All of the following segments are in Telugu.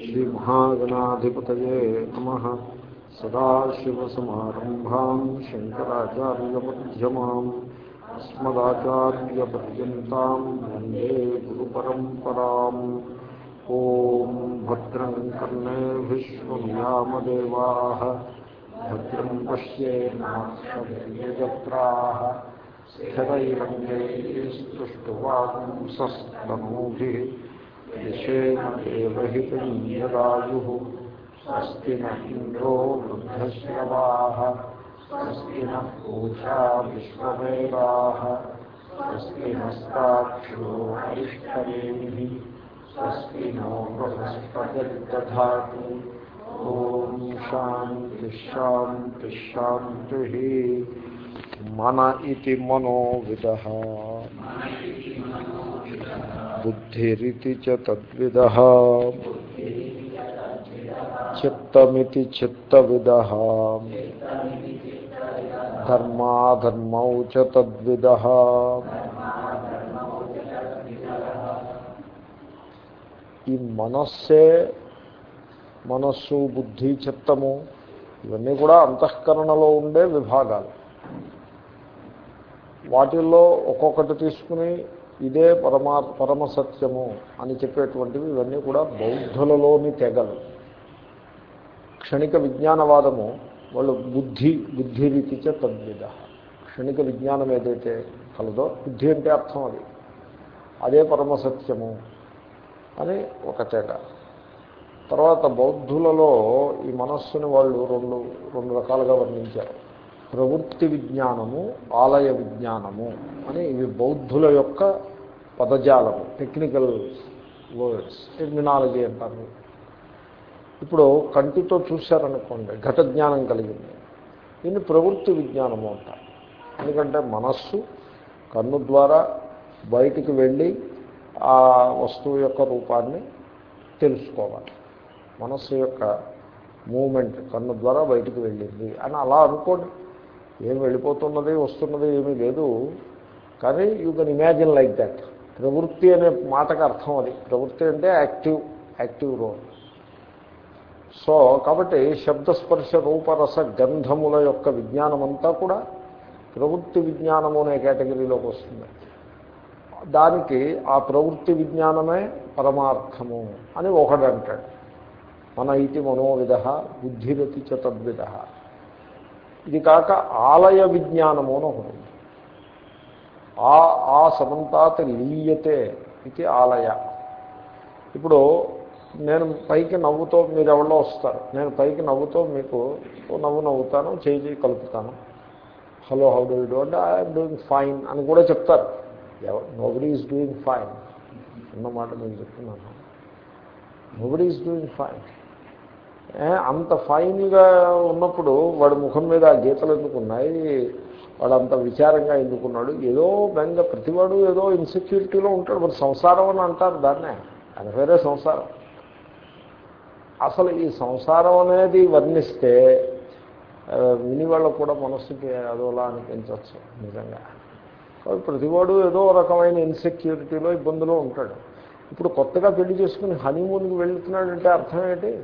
श्रीमहागणाधिपतये नमः। सदाशिवसमारम्भाम् शङ्कराचार्यमध्यमाम् अस्मदाचार्यपर्यन्ताम् वंदे गुरुपरम्पराम्। ॐ भद्रम् भद्रं पश्ये भद्रम् पश्येमाक्षत्राः स्थिरैरङ्गैस्तुष्टुवांसस्तनूभिः यशेमदेवहितरायुः स्वस्ति न इन्द्रो वृद्धश्रवाः। स्वस्ति नः पूषा विश्ववेदाः स्वस्ति नस्ताक्षो हरिष्ठरेभिः स्वस्ति नो मन इति मनोविदः। బుద్ధిరితి చ తద్విద. చిత్తమితి చిత్తవిద. ధర్మాధర్మౌ చ తద్విద. ఈ మనస్సే మనస్సు బుద్ధి చిత్తము ఇవన్నీ కూడా అంతఃకరణలో ఉండే విభాగాలు. వాటిల్లో ఒక్కొక్కటి తీసుకుని ఇదే పరమా పరమసత్యము అని చెప్పేటువంటివి ఇవన్నీ కూడా బౌద్ధులలోని తెగలు. క్షణిక విజ్ఞానవాదము వాళ్ళు బుద్ధి బుద్ధిరీతిచ తద్విధ. క్షణిక విజ్ఞానం ఏదైతే కలదో బుద్ధి అంటే అర్థం అది. అదే పరమసత్యము అని ఒక తెగ. తర్వాత బౌద్ధులలో ఈ మనస్సుని వాళ్ళు రెండు రెండు రకాలుగా వర్ణించారు. ప్రవృత్తి విజ్ఞానము ఆలయ విజ్ఞానము అని ఇవి బౌద్ధుల యొక్క పదజాలము టెక్నికల్ వర్డ్స్ టెర్మినాలజీ అంటారు. ఇప్పుడు కంటితో చూశారనుకోండి ఘట జ్ఞానం కలిగింది. దీన్ని ప్రవృత్తి విజ్ఞానము అంటారు. ఎందుకంటే మనస్సు కన్ను ద్వారా బయటికి వెళ్ళి ఆ వస్తువు యొక్క రూపాన్ని తెలుసుకోవాలి. మనస్సు యొక్క మూమెంట్ కన్ను ద్వారా బయటికి వెళ్ళింది అని అలా అనుకోండి. ఏం వెళ్ళిపోతున్నది వస్తున్నది ఏమీ లేదు. కానీ you can imagine like that ప్రవృత్తి అనే మాటకు అర్థం అది. ప్రవృత్తి అంటే యాక్టివ్ యాక్టివ్ రోల్ సో కాబట్టి శబ్దస్పర్శ రూపరస గంధముల యొక్క విజ్ఞానం అంతా కూడా ప్రవృత్తి విజ్ఞానము అనే కేటగిరీలోకి వస్తుంది. దానికి ఆ ప్రవృత్తి విజ్ఞానమే పరమార్థము అని ఒకడంటాడు మన ఇతి మనోవిధ బుద్ధిరతి చ తద్విధ. ఇది కాక ఆలయ విజ్ఞానము అని ఒకటి ఆ ఆ సమంతాత్ లీయతే ఇది ఆలయ. ఇప్పుడు నేను పైకి నవ్వుతో మీరు ఎవరో వస్తారు. నేను పైకి నవ్వుతో మీకు నవ్వు నవ్వుతాను చేయి చేయి కలుపుతాను. హలో హౌ డూ డూ అంటే ఐఎమ్ డూయింగ్ ఫైన్ అని కూడా చెప్తారు. నోబడి ఈజ్ డూయింగ్ ఫైన్ అన్నమాట నేను చెప్తున్నాను. నోబడి ఈజ్ డూయింగ్ ఫైన్ అంత ఫైన్గా ఉన్నప్పుడు వాడి ముఖం మీద ఆ గీతలు ఎందుకున్నాయి? వాడు అంత విచారంగా ఎందుకున్నాడు? ఏదో బెంగ ప్రతివాడు ఏదో ఇన్సెక్యూరిటీలో ఉంటాడు. మరి సంసారం అని అంటారు దాన్నే. అది వేరే సంసారం. అసలు ఈ సంసారం అనేది వర్ణిస్తే విని వాళ్ళకు కూడా మనస్సుకి అదోలా అనిపించవచ్చు నిజంగా. ప్రతివాడు ఏదో రకమైన ఇన్సెక్యూరిటీలో ఇబ్బందులో ఉంటాడు. ఇప్పుడు కొత్తగా పెళ్ళి చేసుకుని హనీమూన్కి వెళుతున్నాడంటే అర్థం ఏంటి?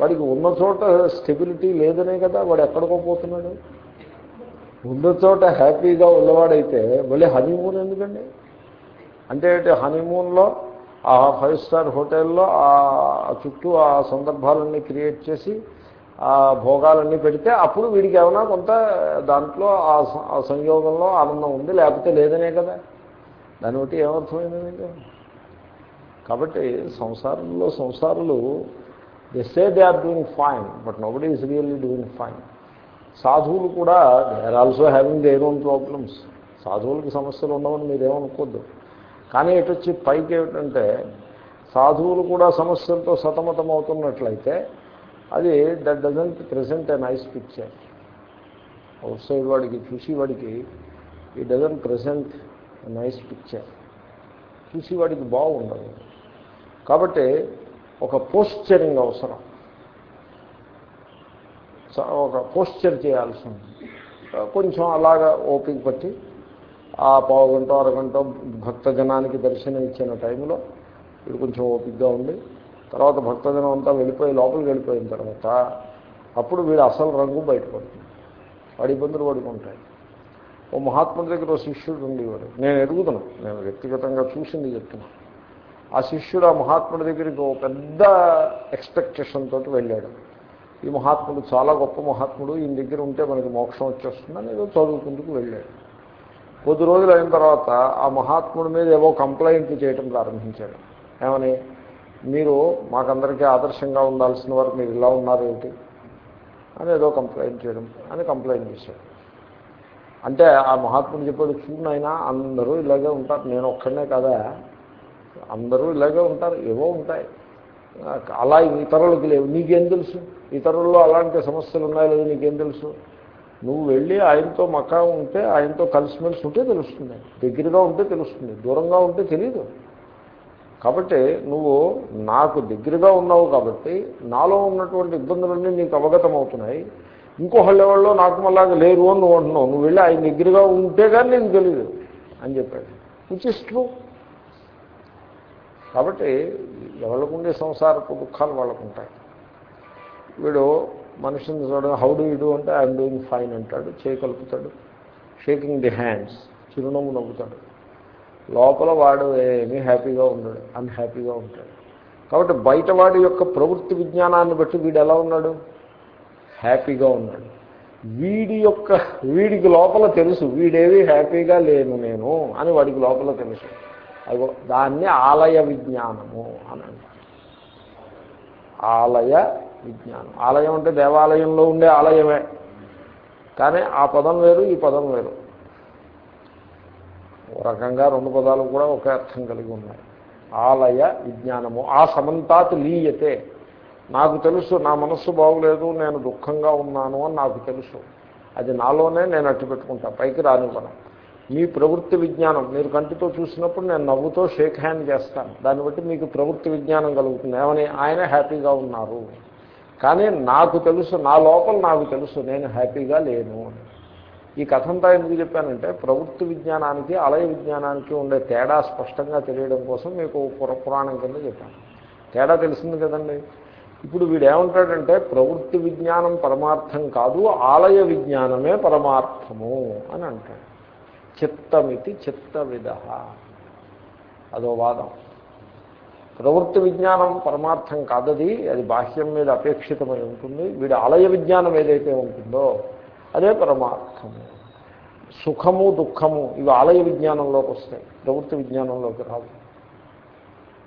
వాడికి ఉన్న చోట స్టెబిలిటీ లేదనే కదా వాడు ఎక్కడికో పోతున్నాడు. ఉన్న చోట హ్యాపీగా ఉన్నవాడైతే మళ్ళీ హనీమూన్ ఎందుకండి? అంటే హనీమూన్లో ఆ ఫైవ్ స్టార్ హోటల్లో ఆ చుట్టూ ఆ సందర్భాలన్నీ క్రియేట్ చేసి ఆ భోగాలన్నీ పెడితే అప్పుడు వీడికి ఏమైనా కొంత దాంట్లో ఆ సంయోగంలో ఆనందం ఉంది లేకపోతే లేదనే కదా. దాన్ని బట్టి ఏమర్థమైంది కాబట్టి సంసారంలో సంసారులు they say they are doing fine but nobody is really doing fine సాధువులు కూడా they are also having their own problems సాధువులకి సమస్యలు ఉండవని మీరేమనుకోద్దు కానీ ఎటు వచ్చి పైకి ఏమిటంటే సాధువులు కూడా సమస్యలతో సతమతం అవుతున్నట్లయితే అది that doesn't present a nice picture outside వాడికి చూసి వాడికి ఈ డజంట్ ప్రజెంట్ నైస్ పిక్చర్ చూసి వాడికి బాగుండదు. కాబట్టి ఒక పోస్చరింగ్ అవసరం. ఒక పోస్చర్ చేయాల్సి ఉంది కొంచెం అలాగా ఓపిక పట్టి ఆ పావుగంట అరగంట అరగంట భక్తజనానికి దర్శనం ఇచ్చిన టైంలో వీడు కొంచెం ఓపికగా ఉండి తర్వాత భక్తజనం అంతా వెళ్ళిపోయి లోపలికి వెళ్ళిపోయిన తర్వాత అప్పుడు వీడు అసలు రంగు బయటపడుతుంది. వాడి ఇబ్బందులు పడుకుంటాయి. ఓ మహాత్ముడి దగ్గర ఓ శిష్యుడు ఉండేవాడు. నేను ఎరుగుతున్నాను నేను వ్యక్తిగతంగా చూసింది చెప్తున్నాను ఆ శిష్యుడు ఆ మహాత్ముడి దగ్గరికి ఒక పెద్ద ఎక్స్పెక్టేషన్ తోటి వెళ్ళాడు. ఈ మహాత్ముడు చాలా గొప్ప మహాత్ముడు ఈయన దగ్గర ఉంటే మనకి మోక్షం వచ్చేస్తుందని ఏదో చదువుకుందుకు వెళ్ళాడు. కొద్ది రోజులు అయిన తర్వాత ఆ మహాత్ముడి మీద ఏవో కంప్లైంట్ చేయటం ప్రారంభించాడు. ఏమని? మీరు మాకందరికీ ఆదర్శంగా ఉండాల్సిన వారు మీరు ఇలా ఉన్నారేమిటి అని ఏదో కంప్లైంట్ చేయడం అని కంప్లైంట్ చేశాడు. అంటే ఆ మహాత్ముడు చెప్పాడు చూడనైనా అందరూ ఇలాగే ఉంటారు నేను ఒక్కడనే కదా? అందరూ ఇలాగే ఉంటారు ఏవో ఉంటాయి. అలా ఇతరులకు లేవు. నీకేం తెలుసు? ఇతరుల్లో అలాంటి సమస్యలు ఉన్నాయో లేదో నీకేం తెలుసు? నువ్వు వెళ్ళి ఆయనతో మకా ఉంటే ఆయనతో కలిసిమెలిసి ఉంటే తెలుస్తుంది. దగ్గరగా ఉంటే తెలుస్తుంది. దూరంగా ఉంటే తెలియదు కాబట్టి నువ్వు నాకు దగ్గరగా ఉన్నావు కాబట్టి నాలో ఉన్నటువంటి ఇబ్బందులన్నీ నీకు అవగతం అవుతున్నాయి ఇంకొకళ్ళు ఎవరిలో నాకు మళ్ళాగా లేరు అని నువ్వు అంటున్నావు. నువ్వు వెళ్ళి ఆయన దగ్గరగా ఉంటే కానీ నేను తెలియదు అని చెప్పాడు. విచ్ ఇస్ ట్రూ కాబట్టి ఎవరికి ఉండే సంసారపు దుఃఖాలు వాళ్ళకు ఉంటాయి. వీడు మనిషిని చూడడం హౌ డూ ఇడు అంటే ఐఎమ్ డూయింగ్ ఫైన్ అంటాడు చేయగలుపుతాడు షేకింగ్ ది హ్యాండ్స్ చిరునవ్వు నవ్వుతాడు. లోపల వాడు ఏమీ హ్యాపీగా ఉండడు అన్హ్యాపీగా ఉంటాడు. కాబట్టి బయట వాడి యొక్క ప్రవృత్తి విజ్ఞానాన్ని బట్టి వీడు ఎలా ఉన్నాడు? హ్యాపీగా ఉన్నాడు. వీడి యొక్క వీడికి లోపల తెలుసు వీడేవి హ్యాపీగా లేను నేను అని వాడికి లోపల తెలుసు. అదిగో దాన్ని ఆలయ విజ్ఞానము అని ఆలయ విజ్ఞానం. ఆలయం అంటే దేవాలయంలో ఉండే ఆలయమే. కానీ ఆ పదం వేరు ఈ పదం వేరు. ఓ రకంగా రెండు పదాలు కూడా ఒకే అర్థం కలిగి ఉన్నాయి. ఆలయ విజ్ఞానము. ఆ సమంతాత్ లీయతే. నాకు తెలుసు నా మనస్సు బాగులేదు నేను దుఃఖంగా ఉన్నాను అని నాకు తెలుసు. అది నాలోనే నేను అట్టు పెట్టుకుంటా పైకి రానివ్వను. మీ ప్రవృత్తి విజ్ఞానం మీరు కంటితో చూసినప్పుడు నేను నవ్వుతో షేక్ హ్యాండ్ చేస్తాను. దాన్ని బట్టి మీకు ప్రవృత్తి విజ్ఞానం కలుగుతుంది. ఏమని? ఆయన హ్యాపీగా ఉన్నారు. కానీ నాకు తెలుసు నా లోపల నాకు తెలుసు నేను హ్యాపీగా లేను ఈ కథంతా ఎందుకు చెప్పానంటే ప్రవృత్తి విజ్ఞానానికి ఆలయ విజ్ఞానానికి ఉండే తేడా స్పష్టంగా తెలియడం కోసం మీకు పుర పురాణం కింద చెప్పాను. తేడా తెలిసింది కదండి? ఇప్పుడు వీడు ఏమంటాడంటే ప్రవృత్తి విజ్ఞానం పరమార్థం కాదు ఆలయ విజ్ఞానమే పరమార్థము అని అంటాడు. చిత్తమితి చిత్తవిద. అదో వాదం. ప్రవృత్తి విజ్ఞానం పరమార్థం కాదది అది బాహ్యం మీద అపేక్షితమై ఉంటుంది. వీడి ఆలయ విజ్ఞానం ఏదైతే ఉంటుందో అదే పరమార్థము సుఖము దుఃఖము ఇవి ఆలయ విజ్ఞానంలోకి వస్తాయి ప్రవృత్తి విజ్ఞానంలోకి రావు.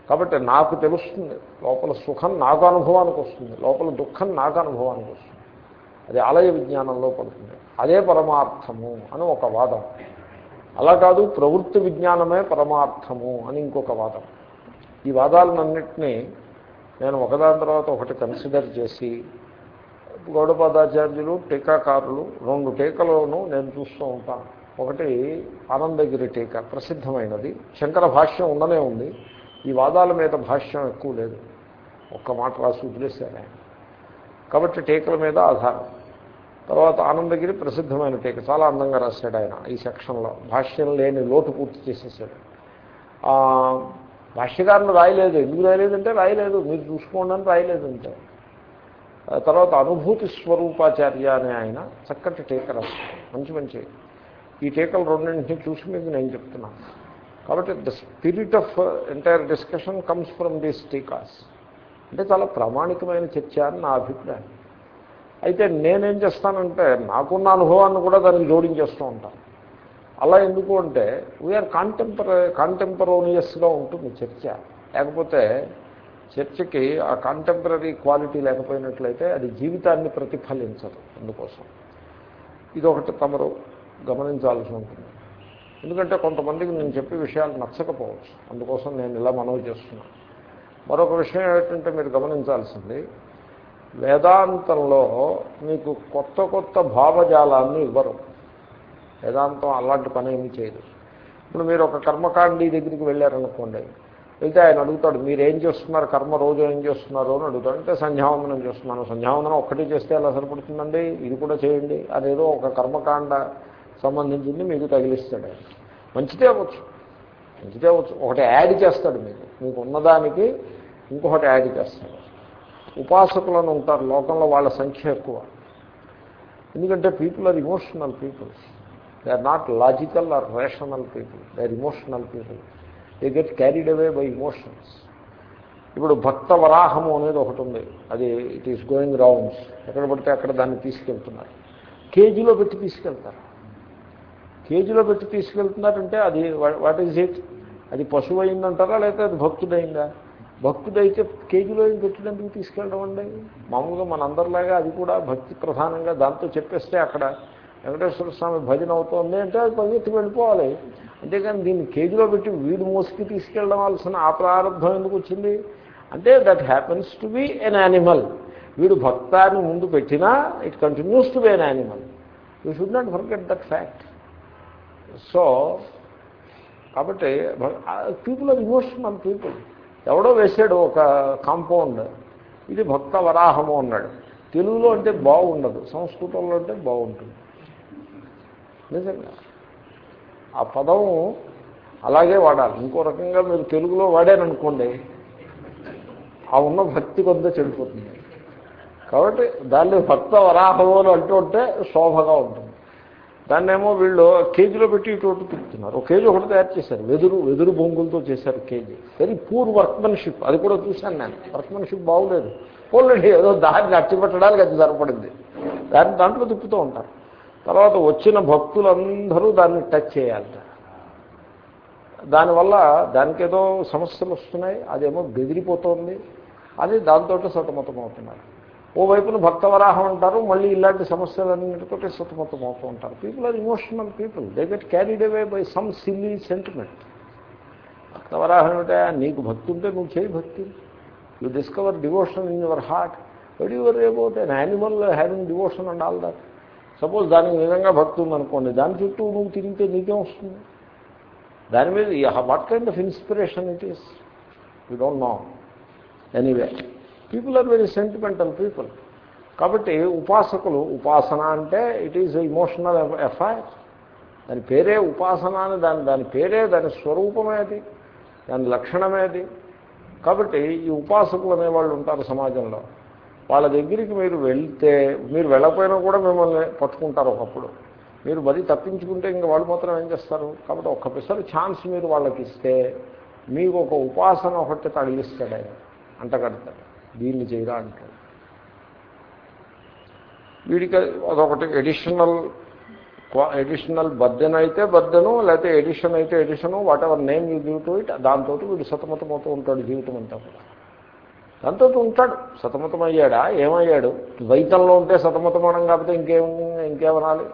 కాబట్టి నాకు తెలుస్తుంది లోపల సుఖం నాకు అనుభవానికి వస్తుంది లోపల దుఃఖం నాకు అనుభవానికి వస్తుంది. అది ఆలయ విజ్ఞానంలో పడుతుంది. అదే పరమార్థము అని ఒక వాదం. అలా కాదు ప్రవృత్తి విజ్ఞానమే పరమార్థము అని ఇంకొక వాదం. ఈ వాదాలన్నింటినీ నేను ఒకదాని తర్వాత ఒకటి కన్సిడర్ చేసి గౌడపాదాచార్యులు టీకాకారులు రెండు టీకలను నేను చూస్తూ ఉంటాను ఒకటి ఆనందగిరి టీకా ప్రసిద్ధమైనది. శంకర భాష్యం ఉండనే ఉంది. ఈ వాదాల మీద భాష్యం ఎక్కువ లేదు. ఒక్క మాట రాసి వదిలేశారు కాబట్టి టీకల మీద ఆధారం. తర్వాత ఆనందగిరి ప్రసిద్ధమైన టీక. చాలా అందంగా రాశాడు ఆయన ఈ సెక్షన్లో. భాష్యం లేని లోటు పూర్తి చేసేసాడు. భాష్యకారులు రాయలేదు. ఎందుకు రాయలేదంటే రాయలేదు. మీరు చూసుకోండి అని రాయలేదంటే తర్వాత అనుభూతి స్వరూపాచార్య అనే ఆయన చక్కటి టీక రాశాడు. మంచి మంచి. ఈ టీకలు రెండింటిని చూసి మీకు నేను చెప్తున్నాను కాబట్టి the spirit of entire discussion comes from these టీకాస్. అంటే చాలా ప్రామాణికమైన చర్చ అని నా అభిప్రాయం. అయితే నేనేం చేస్తానంటే నాకున్న అనుభవాన్ని కూడా దానికి జోడించేస్తూ ఉంటాను. అలా ఎందుకు అంటే వీఆర్ కాంటెంపరీ కాంటెంపరోనియస్గా ఉంటుంది చర్చ. లేకపోతే చర్చకి ఆ కాంటెంపరీ క్వాలిటీ లేకపోయినట్లయితే అది జీవితాన్ని ప్రతిఫలించదు అందుకోసం. ఇది ఒకటి తమరు గమనించాల్సి ఉంటుంది. ఎందుకంటే కొంతమందికి నేను చెప్పే విషయాలు నచ్చకపోవచ్చు. అందుకోసం నేను ఇలా మనవి చేస్తున్నాను. మరొక విషయం ఏమిటంటే మీరు గమనించాల్సింది వేదాంతంలో మీకు కొత్త కొత్త భావజాలాన్ని ఇవ్వరు. వేదాంతం అలాంటి పని ఏమి చేయదు. ఇప్పుడు మీరు ఒక కర్మకాండి దగ్గరికి వెళ్ళారనుకోండి అయితే ఆయన అడుగుతాడు మీరు ఏం చేస్తున్నారు? కర్మ రోజు ఏం చేస్తున్నారు? అని అడుగుతాడు. అంటే సంధ్యావందనం చేస్తున్నాను. సంధ్యావందనం ఒక్కటి చేస్తే ఎలా సరిపడుతుందండి? ఇది కూడా చేయండి. అదేదో ఒక కర్మకాండ సంబంధించింది మీకు తగిలిస్తాడు ఆయన. మంచిదే అవ్వచ్చు. పెంచితే ఒకటి యాడ్ చేస్తాడు మీకు. మీకు ఉన్నదానికి ఇంకొకటి యాడ్ చేస్తాడు. ఉపాసకులను ఉంటారు. లోకంలో వాళ్ళ సంఖ్య ఎక్కువ. ఎందుకంటే people are emotional people they are not logical or rational people they are emotional people they get carried away by emotions ఇప్పుడు భక్త వరాహము అనేది ఒకటి ఉంది. అది ఇట్ ఈస్ గోయింగ్ రౌండ్స్ ఎక్కడ పడితే అక్కడ దాన్ని తీసుకెళ్తున్నారు. కేజీలో పెట్టి తీసుకెళ్తారు. కేజీలో పెట్టి తీసుకెళ్తున్నారంటే అది వాట్ ఈజ్ ఇట్ అది పశువు అయిందంటారా లేకపోతే అది భక్తుడైందా? భక్తుడైతే కేజీలో పెట్టినందుకు తీసుకెళ్ళడం అండి మామూలుగా మనందరిలాగా అది కూడా భక్తి ప్రధానంగా దాంతో చెప్పేస్తే అక్కడ వెంకటేశ్వర స్వామి భజన అవుతోంది అంటే అది పరిగెత్తి వెళ్ళిపోవాలి. అంతేకాని దీన్ని కేజీలో పెట్టి వీడు మోసుకి తీసుకెళ్ళవలసిన ఆ ప్రారంభం ఎందుకు వచ్చింది? అంటే that happens to be an animal వీడు భక్తాన్ని ముందు పెట్టినా it continues to be an animal you should not forget that fact so కాబట్టి పీపుల్ ఆర్ ఇమోషనల్ పీపుల్ ఎవడో వేశాడు ఒక కాంపౌండ్. ఇది భక్త వరాహము అన్నాడు. తెలుగులో అంటే బాగుండదు సంస్కృతంలో అంటే బాగుంటుంది నిజంగా. ఆ పదం అలాగే వాడాలి. ఇంకో రకంగా మీరు తెలుగులో వాడారనుకోండి ఆ ఉన్న భక్తి కొంత చెడిపోతుంది. కాబట్టి దాన్ని భక్త వరాహము అని అంటూ ఉంటే శోభగా ఉంటుంది. దాన్నేమో వీళ్ళు కేజీలో పెట్టి ఇటు తిప్పుతున్నారు. ఒక కేజీ ఒకటి తయారు చేశారు. వెదురు వెదురు బొంగులతో చేశారు కేజీ. Very poor workmanship. అది కూడా చూశాను నేను. వర్క్మెన్షిప్ బాగులేదు. పోలండి ఏదో దాన్ని అట్టిపెట్టడానికి అది సరిపడింది. దాన్ని దాంట్లో తిప్పుతూ ఉంటారు. తర్వాత వచ్చిన భక్తులందరూ దాన్ని టచ్ చేయాలట. దానివల్ల దానికి ఏదో సమస్యలు వస్తున్నాయి. అదేమో బెదిరిపోతుంది. అది దాంతో సతమతం అవుతున్నారు ఓ వైపున భక్తవరాహం అంటారు మళ్ళీ ఇలాంటి సమస్యలన్నిటితో సతమతం అవుతూ ఉంటారు. People are emotional people they get carried away by some silly sentiment భక్తవరాహం ఏమిటా నీకు భక్తి ఉంటే నువ్వు చేయి భక్తి. You discover devotion in your heart wed your about an animal having devotion and all that suppose దానికి నిజంగా భక్తి ఉందనుకోండి దాని చుట్టూ నువ్వు తిరిగితే నీకే వస్తుంది? దాని మీద what kind of inspiration it is you don't know anyway people are very sentimental people కాబట్టి ఉపాసకులు ఉపాసన అంటే ఇట్ ఈజ్ ఇమోషనల్ ఎఫ్ఐఆర్ దాని పేరే ఉపాసన అని దాని దాని పేరే దాని స్వరూపమే అది దాని లక్షణమేది కాబట్టి ఈ ఉపాసకులు అనేవాళ్ళు ఉంటారు సమాజంలో. వాళ్ళ దగ్గరికి మీరు వెళ్తే మీరు వెళ్ళకపోయినా కూడా మిమ్మల్ని పట్టుకుంటారు ఒకప్పుడు. మీరు మరీ తప్పించుకుంటే ఇంక వాళ్ళు మాత్రం ఏం చేస్తారు? కాబట్టి ఒక్కసారి ఛాన్స్ మీరు వాళ్ళకి ఇస్తే మీకు ఒక ఉపాసన ఒకటి తగిలిస్తాడు ఆయన అంటగడతాడు. దీన్ని చేయరా అంటాడు. వీడికి అదొకటి ఎడిషనల్ ఎడిషనల్ బర్డెన్ అయితే బర్దెను లేకపోతే ఎడిషన్ అయితే addition whatever name you give to it దాంతో వీడు సతమతమవుతూ ఉంటాడు జీవితం అంతా కూడా. దాంతో ఉంటాడు. సతమతం అయ్యాడా ఏమయ్యాడు? ద్వైతంలో ఉంటే సతమతమనం కాకపోతే ఇంకేం ఇంకేమనాలి?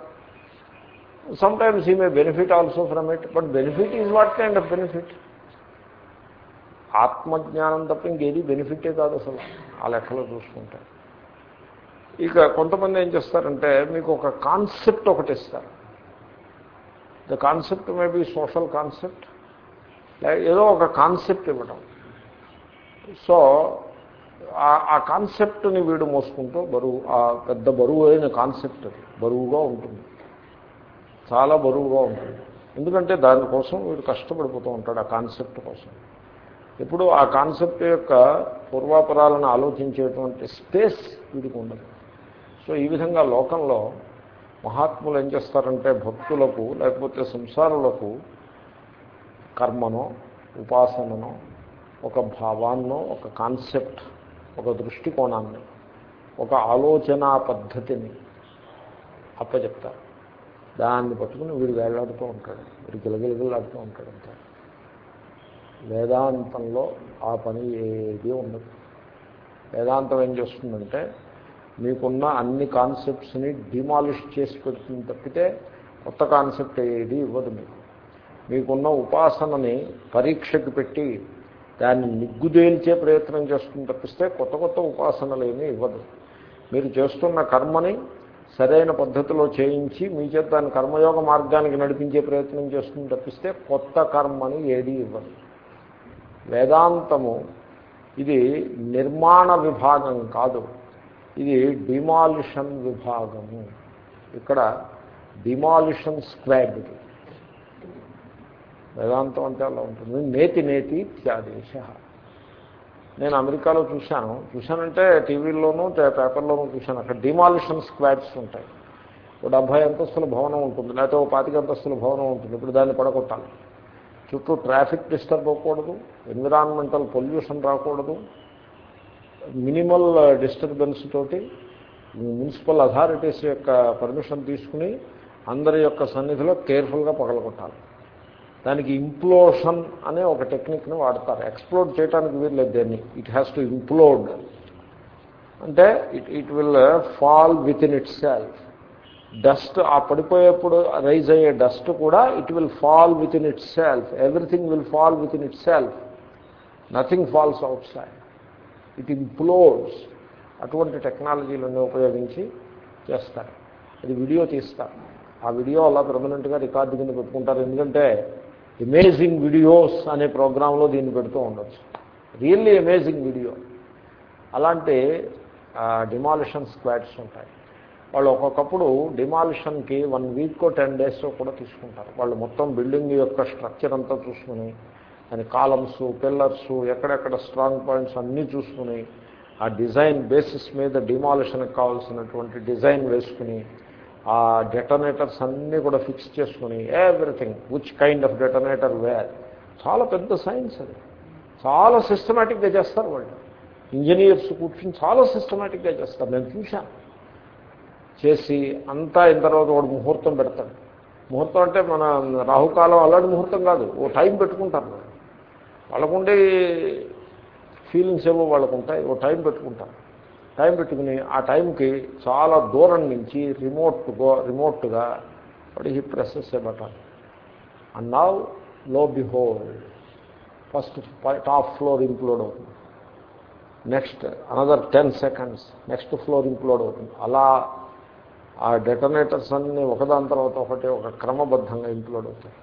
Sometimes he may benefit also from it but benefit is what kind of benefit ఆత్మజ్ఞానం తప్ప ఇంకేది బెనిఫిటే కాదు అసలు. ఆ లెక్కలో చూసుకుంటే. ఇక కొంతమంది ఏం చేస్తారంటే మీకు ఒక కాన్సెప్ట్ ఒకటి ఇస్తారు. The concept maybe social concept ఏదో ఒక కాన్సెప్ట్ ఇవ్వడం సో ఆ కాన్సెప్ట్ని వీడు మోసుకుంటూ బరువు ఆ పెద్ద బరువు అయిన కాన్సెప్ట్ అది. బరువుగా ఉంటుంది. చాలా బరువుగా ఉంటుంది. ఎందుకంటే దానికోసం వీడు కష్టపడిపోతూ ఉంటాడు ఆ కాన్సెప్ట్ కోసం. ఇప్పుడు ఆ కాన్సెప్ట్ యొక్క పూర్వాపరాలను ఆలోచించేటువంటి స్పేస్ వీడికి ఉండదు. సో ఈ విధంగా లోకంలో మహాత్ములు ఏం చేస్తారంటే భక్తులకు లేకపోతే సంసారులకు కర్మనో ఉపాసననో ఒక భావాన్నో ఒక కాన్సెప్ట్ ఒక దృష్టికోణాన్ని ఒక ఆలోచనా పద్ధతిని అప్పచెప్తారు దాన్ని పట్టుకుని వీడు వేలాడుతూ ఉంటాడు వీడు గిలగిలగిలాడుతూ ఉంటాడు అంతే. వేదాంతంలో ఆ పని ఏది ఉండదు. వేదాంతం ఏం చేస్తుందంటే మీకున్న అన్ని కాన్సెప్ట్స్ని డిమాలిష్ చేసి పెడుతుంది తప్పితే కొత్త కాన్సెప్ట్ ఏది ఇవ్వదు మీకు. మీకున్న ఉపాసనని పరీక్షకు పెట్టి దాన్ని నిగ్గుదేల్చే ప్రయత్నం చేస్తుంది తప్పిస్తే కొత్త కొత్త ఉపాసనలు ఏమీ ఇవ్వదు. మీరు చేస్తున్న కర్మని సరైన పద్ధతిలో చేయించి మీ చేత దాని కర్మయోగ మార్గానికి నడిపించే ప్రయత్నం చేస్తుంది తప్పిస్తే కొత్త కర్మని ఏది ఇవ్వదు. వేదాంతము. ఇది నిర్మాణ విభాగం కాదు. ఇది డిమాలిషన్ విభాగము. ఇక్కడ డిమాలిషన్ స్క్వాడ్. వేదాంతం అంటే అలా ఉంటుంది. నేతి నేతి త్యాదేశ నేను అమెరికాలో చూశాను. చూశానంటే టీవీల్లోనూ పేపర్లోనూ చూశాను. అక్కడ డిమాలిషన్ స్క్వాడ్స్ ఉంటాయి. ఒక డెబ్భై అంతస్తుల భవనం ఉంటుంది. లేకపోతే ఒక పాతిక అంతస్తుల భవనం ఉంటుంది. ఇప్పుడు దాన్ని పడగొట్టాలి. చుట్టూ ట్రాఫిక్ డిస్టర్బ్ అవ్వకూడదు ఎన్విరాన్మెంటల్ పొల్యూషన్ రాకూడదు. మినిమల్ డిస్టర్బెన్స్ తోటి మున్సిపల్ అథారిటీస్ యొక్క పర్మిషన్ తీసుకుని అందరి యొక్క సన్నిధిలో కేర్ఫుల్గా పగలగొట్టాలి. దానికి ఇంప్లోషన్ అనే ఒక టెక్నిక్ని వాడతారు. ఎక్స్ప్లోడ్ చేయడానికి వీల్లేదు దాన్ని. It has to implode. అంటే it it will fall within itself. Dust ఆ పడిపోయేప్పుడు రైజ్ అయ్యే డస్ట్ కూడా it will fall within itself. Everything will fall within itself. Nothing falls outside. It implodes. అటువంటి టెక్నాలజీలను ఉపయోగించి చేస్తారు. అది వీడియో తీస్తారు. ఆ వీడియో అలా పెర్మనెంట్గా రికార్డు కింద పెట్టుకుంటారు. ఎందుకంటే అమేజింగ్ వీడియోస్ అనే ప్రోగ్రాంలో దీన్ని పెడుతూ ఉండొచ్చు. రియల్లీ అమేజింగ్ వీడియో అలాంటి డిమాలిషన్ స్క్వాడ్స్ ఉంటాయి. వాళ్ళు ఒక్కొక్కప్పుడు డిమాలిషన్కి వన్ వీక్కో టెన్ డేస్ కూడా తీసుకుంటారు. వాళ్ళు మొత్తం బిల్డింగ్ యొక్క స్ట్రక్చర్ అంతా చూసుకుని దాని కాలమ్స్ పిల్లర్స్ ఎక్కడెక్కడ స్ట్రాంగ్ పాయింట్స్ అన్నీ చూసుకుని ఆ డిజైన్ బేసిస్ మీద డిమాలిషన్కి కావాల్సినటువంటి డిజైన్ వేసుకుని ఆ డెటనేటర్స్ అన్నీ కూడా ఫిక్స్ చేసుకుని everything which kind of detonator where. చాలా పెద్ద సైన్స్ అది. చాలా సిస్టమేటిక్గా చేస్తారు వాళ్ళు. ఇంజనీర్స్ కూర్చుని చాలా సిస్టమేటిక్గా చేస్తారు. నేను చూశాను. చేసి అంతా అయిన తర్వాత వాడు ముహూర్తం పెడతాడు. ముహూర్తం అంటే మన రాహుకాలం అలాంటి ముహూర్తం కాదు ఓ టైం పెట్టుకుంటారు వాళ్ళకుండే ఫీలింగ్స్ ఏమో వాళ్ళకు ఉంటాయి ఓ టైం పెట్టుకుంటారు. టైం పెట్టుకుని ఆ టైంకి చాలా దూరం నుంచి రిమోట్గా రిమోట్గా వాడు he presses button and నవ్లో behold first top floor include అవుతుంది. Next another ten seconds next floor include అవుతుంది. అలా ఆ డెటనేటర్స్ అన్నీ ఒకదాని తర్వాత ఒకటి ఒక క్రమబద్ధంగా ఇంప్లోడ్ అవుతాయి.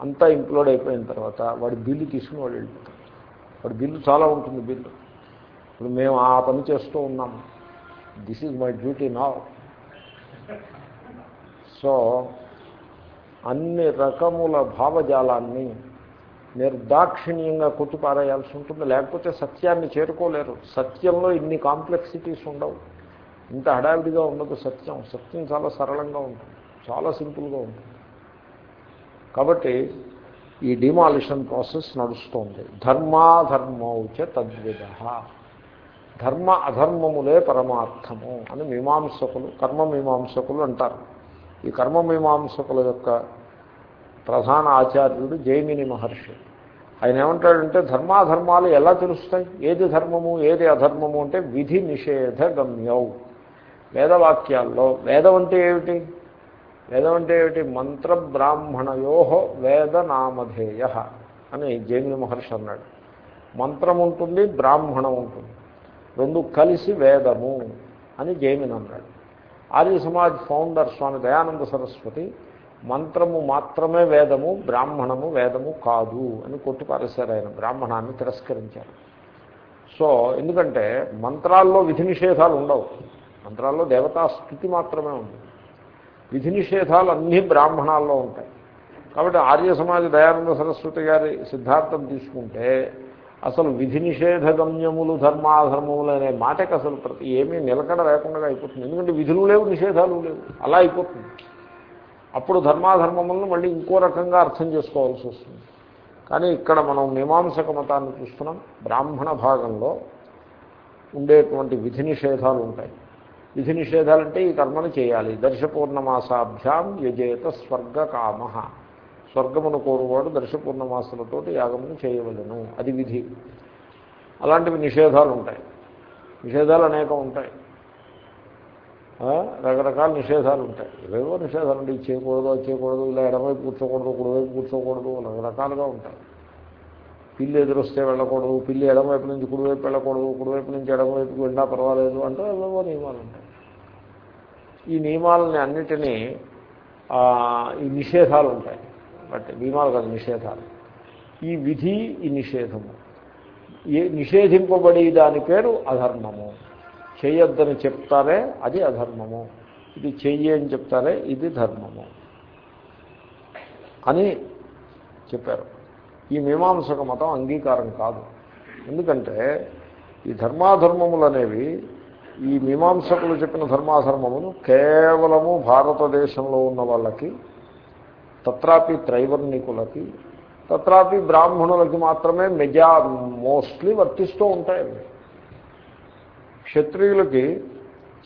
అంతా ఇంప్లోడ్ అయిపోయిన తర్వాత వాడి బిల్లు తీసుకుని వాడు వెళ్ళిపోతాడు. వాడి బిల్లు చాలా ఉంటుంది బిల్లు. ఇప్పుడు మేము ఆ పని చేస్తూ ఉన్నాం. దిస్ ఈజ్ మై డ్యూటీ నా సో అన్ని రకముల భావజాలాన్ని నిర్దాక్షిణ్యంగా కొట్టిపారేయాల్సి ఉంటుంది. లేకపోతే సత్యాన్ని చేరుకోలేరు. సత్యంలో ఇన్ని కాంప్లెక్సిటీస్ ఉండవు. ఇంత హడావిడిగా ఉండదు సత్యం. సత్యం చాలా సరళంగా ఉంటుంది. చాలా సింపుల్గా ఉంటుంది. కాబట్టి ఈ డిమాలిషన్ ప్రాసెస్ నడుస్తుంది. ధర్మాధర్మౌచ తద్విధ ధర్మ అధర్మములే పరమార్థము అని మీమాంసకులు కర్మ మీమాంసకులు అంటారు. ఈ కర్మ మీమాంసకుల యొక్క ప్రధాన ఆచార్యుడు జైమిని మహర్షి. ఆయన ఏమంటాడంటే ధర్మాధర్మాలు ఎలా తెలుస్తాయి? ఏది ధర్మము ఏది అధర్మము అంటే విధి నిషేధ గమ్యౌ. వేదవాక్యాల్లో వేదం అంటే ఏమిటి? వేదం అంటే ఏమిటి? మంత్ర బ్రాహ్మణయో వేదనామధేయ అని జైమిని మహర్షి అన్నాడు. మంత్రం ఉంటుంది బ్రాహ్మణం ఉంటుంది. రెండు కలిసి వేదము అని జైమిని అన్నాడు. ఆర్య సమాజ్ ఫౌండర్ స్వామి దయానంద సరస్వతి మంత్రము మాత్రమే వేదము బ్రాహ్మణము వేదము కాదు అని కొట్టిపారేశారు ఆయన బ్రాహ్మణాన్ని తిరస్కరించారు. సో ఎందుకంటే మంత్రాల్లో విధి నిషేధాలు ఉండవు. మంత్రాల్లో దేవతా స్థుతి మాత్రమే ఉంది. విధి నిషేధాలు అన్నీ బ్రాహ్మణాల్లో ఉంటాయి. కాబట్టి ఆర్య సమాజ దయానంద సరస్వతి గారి సిద్ధాంతం తీసుకుంటే అసలు విధి నిషేధ గమ్యములు ధర్మాధర్మములు అనే మాటకి అసలు ప్రతి ఏమీ నిలకడ లేకుండా అయిపోతుంది. ఎందుకంటే విధులు లేవు నిషేధాలు లేవు. అలా అయిపోతుంది. అప్పుడు ధర్మాధర్మములను మళ్ళీ ఇంకో రకంగా అర్థం చేసుకోవాల్సి వస్తుంది. కానీ ఇక్కడ మనం మీమాంసక మతాన్ని చూస్తున్నాం. బ్రాహ్మణ భాగంలో ఉండేటువంటి విధి నిషేధాలు ఉంటాయి. విధి నిషేధాలంటే ఈ కర్మను చేయాలి. దర్శపూర్ణమాసాభ్యాం యజేత స్వర్గకామ. స్వర్గమును కోరువాడు దర్శపూర్ణమాసలతో యాగమును చేయవలను. అది విధి. అలాంటివి నిషేధాలు ఉంటాయి నిషేధాలు అనేకం ఉంటాయి. రకరకాల నిషేధాలు ఉంటాయి ఏవేవో నిషేధాలు ఉంటాయి చేయకూడదు అది చేయకూడదు ఇలా ఎడమవైపు కూర్చోకూడదు కుడివైపు కూర్చోకూడదు రకరకాలుగా ఉంటాయి. పిల్లి ఎదురొస్తే వెళ్ళకూడదు పిల్లి ఎడమవైపు నుంచి కుడివైపు వెళ్ళకూడదు కుడివైపు నుంచి ఎడమవైపుకి వెళ్ళినా పర్వాలేదు అంటే ఏవేవో నియమాలు ఉంటాయి ఈ నియమాలని అన్నిటినీ ఈ నిషేధాలు ఉంటాయి. బట్ నియమాలు కాదు నిషేధాలు. ఈ విధి ఈ నిషేధము. ఏ నిషేధింపబడి దాని పేరు అధర్మము. చేయొద్దని చెప్తారే అది అధర్మము. ఇది చెయ్యి అని చెప్తారే ఇది ధర్మము. అని చెప్పారు. ఈ మీమాంసక మతం అంగీకారం కాదు. ఎందుకంటే ఈ ధర్మాధర్మములు అనేవి ఈ మీమాంసకులు చెప్పిన ధర్మాధర్మములు కేవలము భారతదేశంలో ఉన్న వాళ్ళకి తత్రాపి త్రైవర్ణికులకి తత్రాపి బ్రాహ్మణులకి మాత్రమే మెజా మోస్ట్లీ వర్తిస్తూ ఉంటాయి క్షత్రియులకి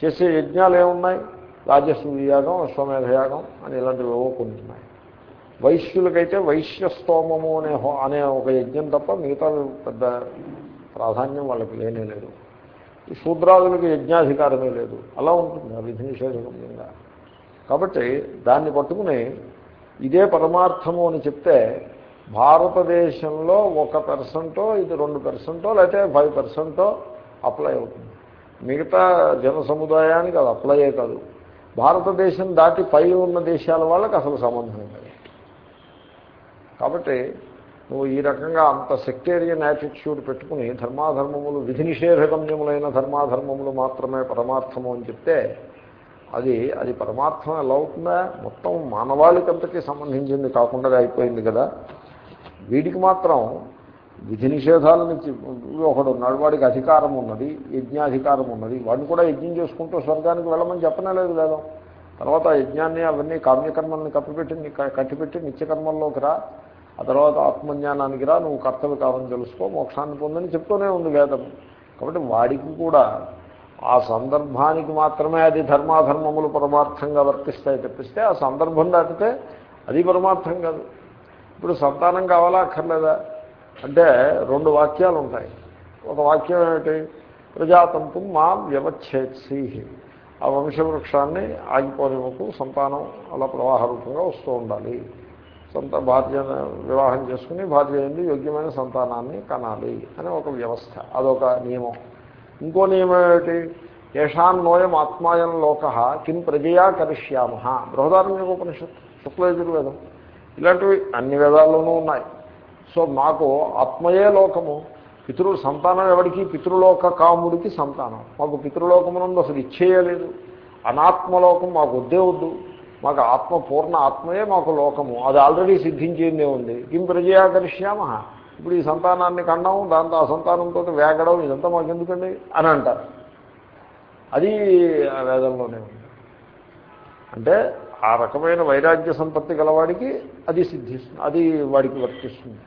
చేసే యజ్ఞాలు ఏమున్నాయి? రాజసూయ అశ్వమేధయాగం అని ఇలాంటివి ఏవో కొన్ని ఉన్నాయి. వైశ్యులకైతే వైశ్యస్తోమము అనే అనే ఒక యజ్ఞం తప్ప మిగతా పెద్ద ప్రాధాన్యం వాళ్ళకి లేనే లేదు. ఈ శూద్రాదులకు యజ్ఞాధికారమే లేదు. అలా ఉంటుంది ఆ విధి నిషేధంగా కాబట్టి దాన్ని పట్టుకుని ఇదే పరమార్థము అని చెప్తే భారతదేశంలో ఒక పర్సెంటో ఇది రెండు పర్సెంటో లేకపోతే ఫైవ్ పర్సెంటో అప్లై అవుతుంది. మిగతా జన సముదాయానికి అది అప్లైయే కాదు. భారతదేశం దాటి పై ఉన్న దేశాల వాళ్ళకి అసలు సంబంధం లేదు. కాబట్టి నువ్వు ఈ రకంగా అంత సెక్టేరియన్ యాటిట్యూడ్ పెట్టుకుని ధర్మాధర్మములు విధి నిషేధగమ్యములైన ధర్మాధర్మములు మాత్రమే పరమార్థము అని చెప్తే అది అది పరమార్థం ఎలా అవుతుందా? మొత్తం మానవాళికంతకి సంబంధించింది కాకుండా అయిపోయింది కదా. వీడికి మాత్రం విధి నిషేధాలని ఒకడు ఉన్నాడు వాడికి అధికారం ఉన్నది యజ్ఞాధికారం ఉన్నది. వాడిని కూడా యజ్ఞం చేసుకుంటూ స్వర్గానికి వెళ్ళమని చెప్పనే లేదు వేదం. తర్వాత యజ్ఞాన్ని అవన్నీ కామ్యకర్మల్ని కప్పిపెట్టి కట్టిపెట్టి నిత్యకర్మల్లోకి రా. ఆ తర్వాత ఆత్మజ్ఞానానికి రా నువ్వు కర్తవ్య కావని తెలుసుకో మోక్షాన్ని పొందని చెప్తూనే ఉంది వేదం. కాబట్టి వాడికి కూడా ఆ సందర్భానికి మాత్రమే అది ధర్మాధర్మములు పరమార్థంగా వర్తిస్తాయి తప్పిస్తే ఆ సందర్భం దాటితే అది పరమార్థం కాదు. ఇప్పుడు సంతానం కావాలా అక్కర్లేదా? అంటే రెండు వాక్యాలు ఉంటాయి ఒక వాక్యం ఏమిటి? ప్రజాతంతు మా వ్యవచ్ఛేత్సి. ఆ వంశవృక్షాన్ని ఆగిపోనివ్వకు సంతానం అలా ప్రవాహ రూపంగా వస్తూ ఉండాలి. సొంత భార్య వివాహం చేసుకుని భార్య అయింది యోగ్యమైన సంతానాన్ని కనాలి అనే ఒక వ్యవస్థ అదొక నియమం. ఇంకో నియమం ఏమిటి? ఏషాన్నోయం ఆత్మాయం లోక కిం ప్రజయా కరిష్యామ. బృహదారణ్యోపనిషత్ శుక్లయజుర్వేదం ఇలాంటివి అన్ని వేదాల్లోనూ ఉన్నాయి. సో మాకు ఆత్మయే లోకము పితృ సంతానం ఎవరికి పితృలోక కాముడికి సంతానం. మాకు పితృలోకమునందు అసలు ఇచ్చేయలేదు అనాత్మలోకం మాకు వద్దే వద్దు. మాకు ఆత్మ పూర్ణ ఆత్మయే మాకు లోకము. అది ఆల్రెడీ సిద్ధించిందే ఉంది. కిం ప్రజయా కరిష్యామ ఇప్పుడు ఈ సంతానాన్ని కన్నాము దాంతో ఆ సంతానంతో వేగడం ఇదంతా మాకు ఎందుకండి అని అంటారు. అది ఆ వేదంలోనే ఉంది. అంటే ఆ రకమైన వైరాగ్య సంపత్తి గలవాడికి అది సిద్ధిస్తుంది అది వాడికి వర్తిస్తుంది.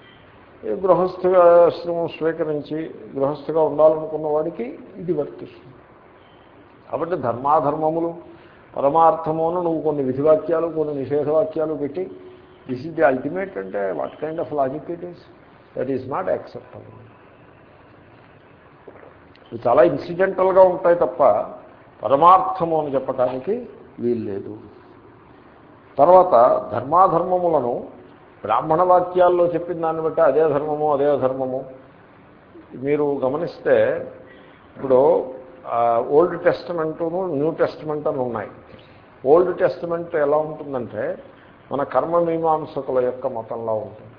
ఈ గృహస్థగా ఆశ్రమం స్వీకరించి గృహస్థగా ఉండాలనుకున్న వాడికి ఇది వర్తిస్తుంది. కాబట్టి ధర్మాధర్మములు పరమార్థమును నువ్వు కొన్ని విధివాక్యాలు కొన్ని నిషేధవాక్యాలు పెట్టి దిస్ ఇస్ ది అల్టిమేట్ అంటే what kind of logic it is that is not acceptable ఇవి చాలా ఇన్సిడెంటల్గా ఉంటాయి తప్ప పరమార్థము అని చెప్పటానికి వీల్లేదు తర్వాత ధర్మాధర్మములను బ్రాహ్మణ వాక్యాల్లో చెప్పిన దాన్ని బట్టి అదే ధర్మము అదే ధర్మము. మీరు గమనిస్తే ఇప్పుడు ఓల్డ్ టెస్ట్మెంటును న్యూ టెస్ట్మెంట్ అని ఉన్నాయి. ఓల్డ్ టెస్ట్మెంట్ ఎలా ఉంటుందంటే మన కర్మ మీమాంసకుల యొక్క మతంలో ఉంటుంది.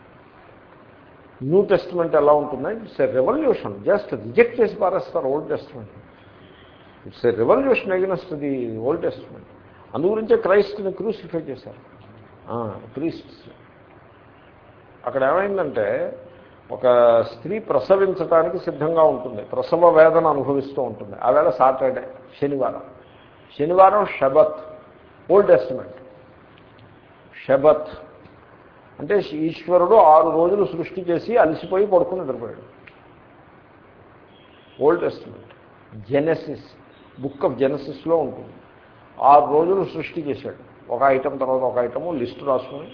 న్యూ టెస్ట్మెంట్ ఎలా ఉంటుంది it's a revolution just reject చేసి పారేస్తారు Old Testament. It's a revolution against the Old Testament. అందుగురించే క్రైస్ట్ని క్రూసిఫై చేశారు. క్రీస్ట్స్ అక్కడ ఏమైందంటే ఒక స్త్రీ ప్రసవించడానికి సిద్ధంగా ఉంటుంది. ప్రసవ వేదన అనుభవిస్తూ ఉంటుంది. ఆవేళ సాటర్డే శనివారం. శనివారం షబత్. ఓల్డ్ ఎస్టిమెంట్ షబత్. అంటే ఈశ్వరుడు ఆరు రోజులు సృష్టి చేసి అలసిపోయి పడుకుని నిద్రపోయాడు. Old Testament Genesis. Book of జెనసిస్లో ఉంటుంది. ఆరు రోజులు సృష్టి చేశాడు. ఒక ఐటెం తర్వాత ఒక ఐటము లిస్టు రాసుకుని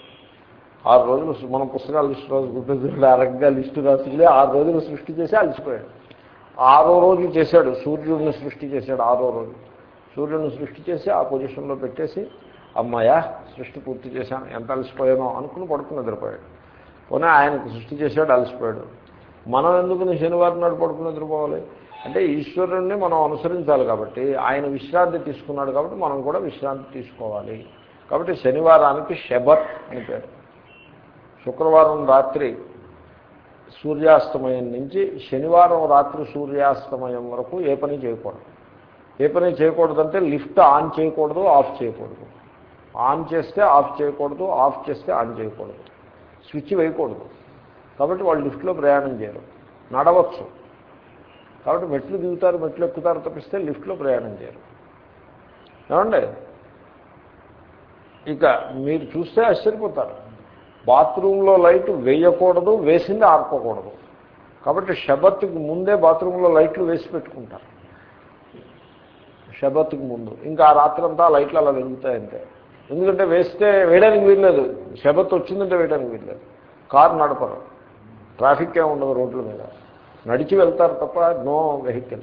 ఆరు రోజులు మనం పుస్తకాలు లిస్టు రాసుకుంటే అరగ్గా లిస్టు రాసుకుని ఆరు రోజులు సృష్టి చేసి అలసిపోయాడు. ఆరో రోజు చేశాడు. సూర్యుడిని సృష్టి చేశాడు ఆరో రోజు. సూర్యుడిని సృష్టి చేసి ఆ పొజిషన్లో పెట్టేసి అమ్మాయా సృష్టి పూర్తి చేశాను ఎంత అలసిపోయానో అనుకుని పడుకుని నిద్రపోయాడు. పోనీ ఆయనకు సృష్టి చేశాడు అలసిపోయాడు. మనం ఎందుకు శనివారం నాడు పడుకుని నిద్రపోవాలి? అంటే ఈశ్వరుణ్ణి మనం అనుసరించాలి కాబట్టి ఆయన విశ్రాంతి తీసుకున్నాడు కాబట్టి మనం కూడా విశ్రాంతి తీసుకోవాలి. కాబట్టి శనివారానికి శబర్ అని పేరు. శుక్రవారం రాత్రి సూర్యాస్తమయం నుంచి శనివారం రాత్రి సూర్యాస్తమయం వరకు ఏ పని చేయకూడదు. ఏ పని చేయకూడదంటే లిఫ్ట్ ఆన్ చేయకూడదు ఆఫ్ చేయకూడదు. ఆన్ చేస్తే ఆఫ్ చేయకూడదు ఆఫ్ చేస్తే ఆన్ చేయకూడదు. స్విచ్ వేయకూడదు. కాబట్టి వాళ్ళు లిఫ్ట్లో ప్రయాణం చేయరు. నడవచ్చు. కాబట్టి మెట్లు దిగుతారు మెట్లు ఎక్కుతారు తప్పిస్తే లిఫ్ట్లో ప్రయాణం చేయరు. ఏమండి? ఇక మీరు చూస్తే ఆశ్చర్యపోతారు. బాత్రూంలో లైట్ వేయకూడదు వేసింది ఆర్పకూడదు. కాబట్టి షబత్కి ముందే బాత్రూంలో లైట్లు వేసి పెట్టుకుంటారు. షబత్కి ముందు. ఇంకా ఆ రాత్రంతా లైట్లు అలా వెలుగుతాయంతే ఎందుకంటే వేస్తే వేయడానికి వీల్లేదు. షబత్ వచ్చిందంటే వేయడానికి వీల్లేదు. కారు నడపరు. ట్రాఫిక్ ఏ ఉండదు రోడ్ల మీద. నడిచి వెళ్తారు తప్ప నో వెహికల్.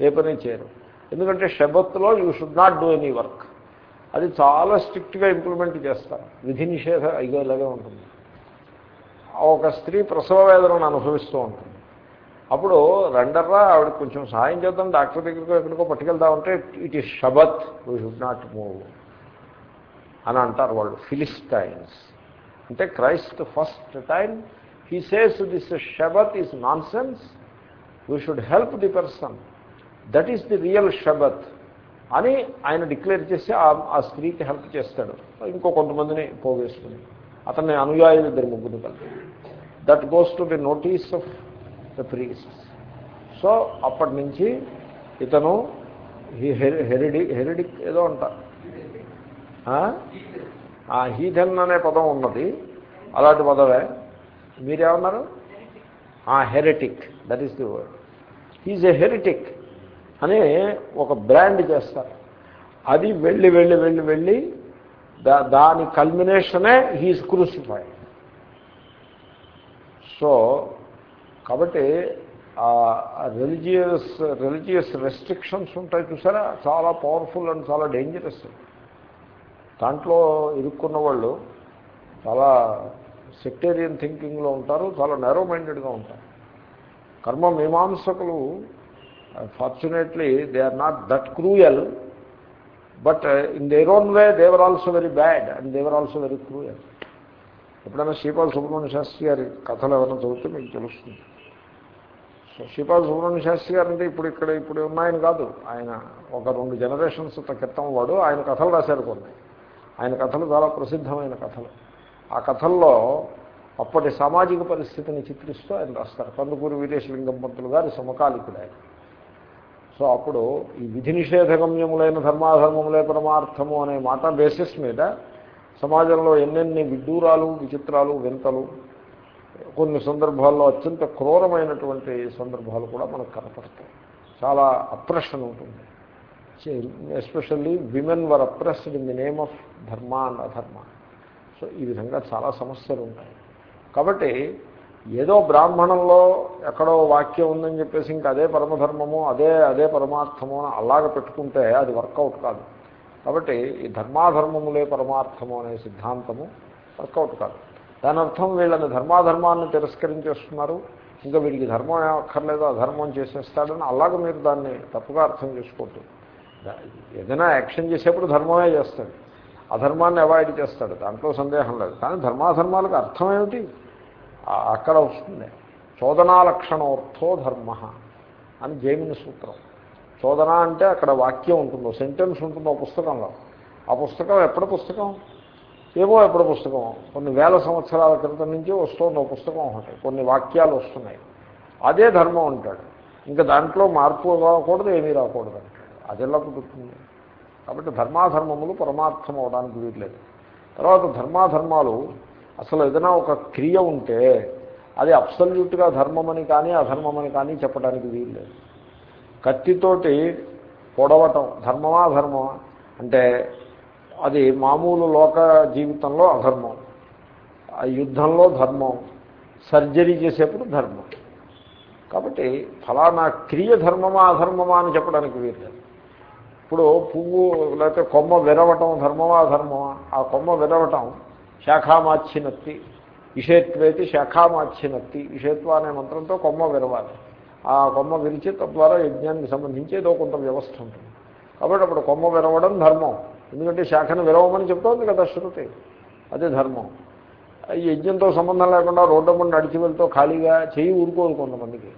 ఏ పని చేయరు. ఎందుకంటే షబత్లో you should not do any work అది చాలా స్ట్రిక్ట్గా ఇంప్లిమెంట్ చేస్తారు. విధి నిషేధ ఇగో ఇలాగే ఉంటుంది ఒక స్త్రీ ప్రసవ వేదనను అనుభవిస్తూ ఉంటుంది. అప్పుడు రెండర్రా ఆవిడ కొంచెం సహాయం చేద్దాం డాక్టర్ దగ్గరికి ఎక్కడికో పట్టుకెళ్దామంటే it is Shabbat we should not move అని అంటారు వాళ్ళు ఫిలిస్టైన్స్ అంటే Christ first time he says this Shabbat is nonsense we should help the person that is the real Shabbat అని ఆయన డిక్లేర్ చేసి ఆ స్త్రీకి హెల్ప్ చేస్తాడు. ఇంకో కొంతమందిని పోగేసుకుని. అతన్ని అనుయాయులు ఇద్దరు ముగ్గురు కలిపి. That goes to the notice of the priest so అప్పటి నుంచి ఇతను హెరిడి హెరిడిక్ ఏదో అంటారు ఆ? హీథెన్ అనే పదం ఉన్నది. అలాంటి పదవే మీరేమన్నారు? Heretic. That is the word he's a heretic అని ఒక బ్రాండ్ చేస్తారు. అది వెళ్ళి వెళ్ళి వెళ్ళి వెళ్ళి దా దాని కల్మినేషనే హీజ్ క్రూసిఫైడ్ సో కాబట్టి రిలీజియస్ రిలీజియస్ రెస్ట్రిక్షన్స్ ఉంటాయి చూసారా? చాలా పవర్ఫుల్ అండ్ చాలా డేంజరస్. దాంట్లో ఇరుక్కున్న వాళ్ళు చాలా సెక్టేరియన్ థింకింగ్లో ఉంటారు చాలా నెరో మైండెడ్గా ఉంటారు. కర్మ మీమాంసకులు fortunately they are not that cruel but in their own way they were also very bad and they were also very cruel ఎప్పుడైనా శ్రీపాల్ సుబ్రహ్మణ్య శాస్త్రి గారి కథలు ఎవరైనా చదివితే మీకు తెలుస్తుంది. సో సుబ్రహ్మణ్య శాస్త్రి గారు అంటే ఇప్పుడు ఇక్కడ ఇప్పుడు ఉన్నాయని కాదు. ఆయన ఒక రెండు జనరేషన్స్ క్రితం వాడు. ఆయన కథలు రాశారు కొన్ని. ఆయన కథలు చాలా ప్రసిద్ధమైన కథలు. ఆ కథల్లో అప్పటి సామాజిక పరిస్థితిని చిత్రిస్తూ ఆయన రాస్తారు. కందుకూరి వీరేశలింగం పంతులు గారి సమకాలికుడు ఆయన. సో అప్పుడు ఈ విధి నిషేధగమ్యములైన ధర్మాధర్మములే పరమార్థము అనే మాట బేసిస్ మీద సమాజంలో ఎన్నెన్ని విడ్డూరాలు విచిత్రాలు వింతలు కొన్ని సందర్భాల్లో అత్యంత క్రూరమైనటువంటి సందర్భాలు కూడా మనకు కనపడతాయి. చాలా అప్రెషన్ ఉంటుంది. Especially women were oppressed in the name of dharma and adharma so ఈ విధంగా చాలా సమస్యలు ఉంటాయి. కాబట్టి ఏదో బ్రాహ్మణంలో ఎక్కడో వాక్యం ఉందని చెప్పేసి ఇంకా అదే పరమధర్మము అదే అదే పరమార్థము అలాగ పెట్టుకుంటే అది వర్కౌట్ కాదు. కాబట్టి ఈ ధర్మాధర్మములే పరమార్థము అనే సిద్ధాంతము వర్కౌట్ కాదు. దాని అర్థం వీళ్ళని ధర్మాధర్మాన్ని తిరస్కరించేస్తున్నారు. ఇంకా వీడికి ధర్మం అక్కర్లేదు అధర్మం చేసేస్తాడని అలాగ మీరు దాన్ని తప్పుగా అర్థం చేసుకోవద్దు. ఏదైనా యాక్షన్ చేసేప్పుడు ధర్మమే చేస్తాడు. అధర్మాన్ని అవాయిడ్ చేస్తాడు దాంట్లో సందేహం లేదు. కానీ ధర్మాధర్మాలకు అర్థం ఏమిటి? అక్కడ వస్తుంది. చోదనాలక్షణోర్థో ధర్మ అని జైమిని సూత్రం. చోదన అంటే అక్కడ వాక్యం ఉంటుందో సెంటెన్స్ ఉంటుందో పుస్తకంలో. ఆ పుస్తకం ఎప్పుడు పుస్తకం? ఏమో ఎప్పుడు పుస్తకం. కొన్ని వేల సంవత్సరాల క్రితం నుంచి వస్తుంది ఒక పుస్తకం ఒకటి. కొన్ని వాక్యాలు వస్తున్నాయి. అదే ధర్మం అంటాడు. ఇంకా దాంట్లో మార్పు రాకూడదు ఏమీ రాకూడదు అంటాడు. అది ఎలా కుదురుతుంది? కాబట్టి ధర్మాధర్మములు పరమార్థం అవడానికి వీల్లేదు. తర్వాత ధర్మాధర్మాలు అసలు ఏదైనా ఒక క్రియ ఉంటే అది అబ్సల్యూట్గా ధర్మమని కానీ అధర్మమని కానీ చెప్పడానికి వీల్లేదు. కత్తితోటి పొడవటం ధర్మమా ధర్మమా అంటే అది మామూలు లోక జీవితంలో అధర్మం. ఆ యుద్ధంలో ధర్మం. సర్జరీ చేసేప్పుడు ధర్మం. కాబట్టి ఫలానా క్రియ ధర్మమా అధర్మమా అని చెప్పడానికి వీరు ఇప్పుడు పువ్వు లేకపోతే కొమ్మ విరవటం ధర్మమా అధర్మమా? ఆ కొమ్మ విరవటం శాఖామాచ్చినత్తి ఇషేత్వేతి శాఖామాచ్చినత్తి ఇషేత్వ అనే మంత్రంతో కొమ్మ విరవాలి. ఆ కొమ్మ విరిచి తద్వారా యజ్ఞానికి సంబంధించి ఏదో కొంత వ్యవస్థ ఉంటుంది. కాబట్టి అప్పుడు కొమ్మ విరవడం ధర్మం. ఎందుకంటే శాఖను విరవమని చెప్తోంది కదా శృతి. అదే ధర్మం. ఈ యజ్ఞంతో సంబంధం లేకుండా రోడ్డు ముందు నడిచి వెళ్తూ ఖాళీగా చేయి ఊరుకోదు కొంతమందికి.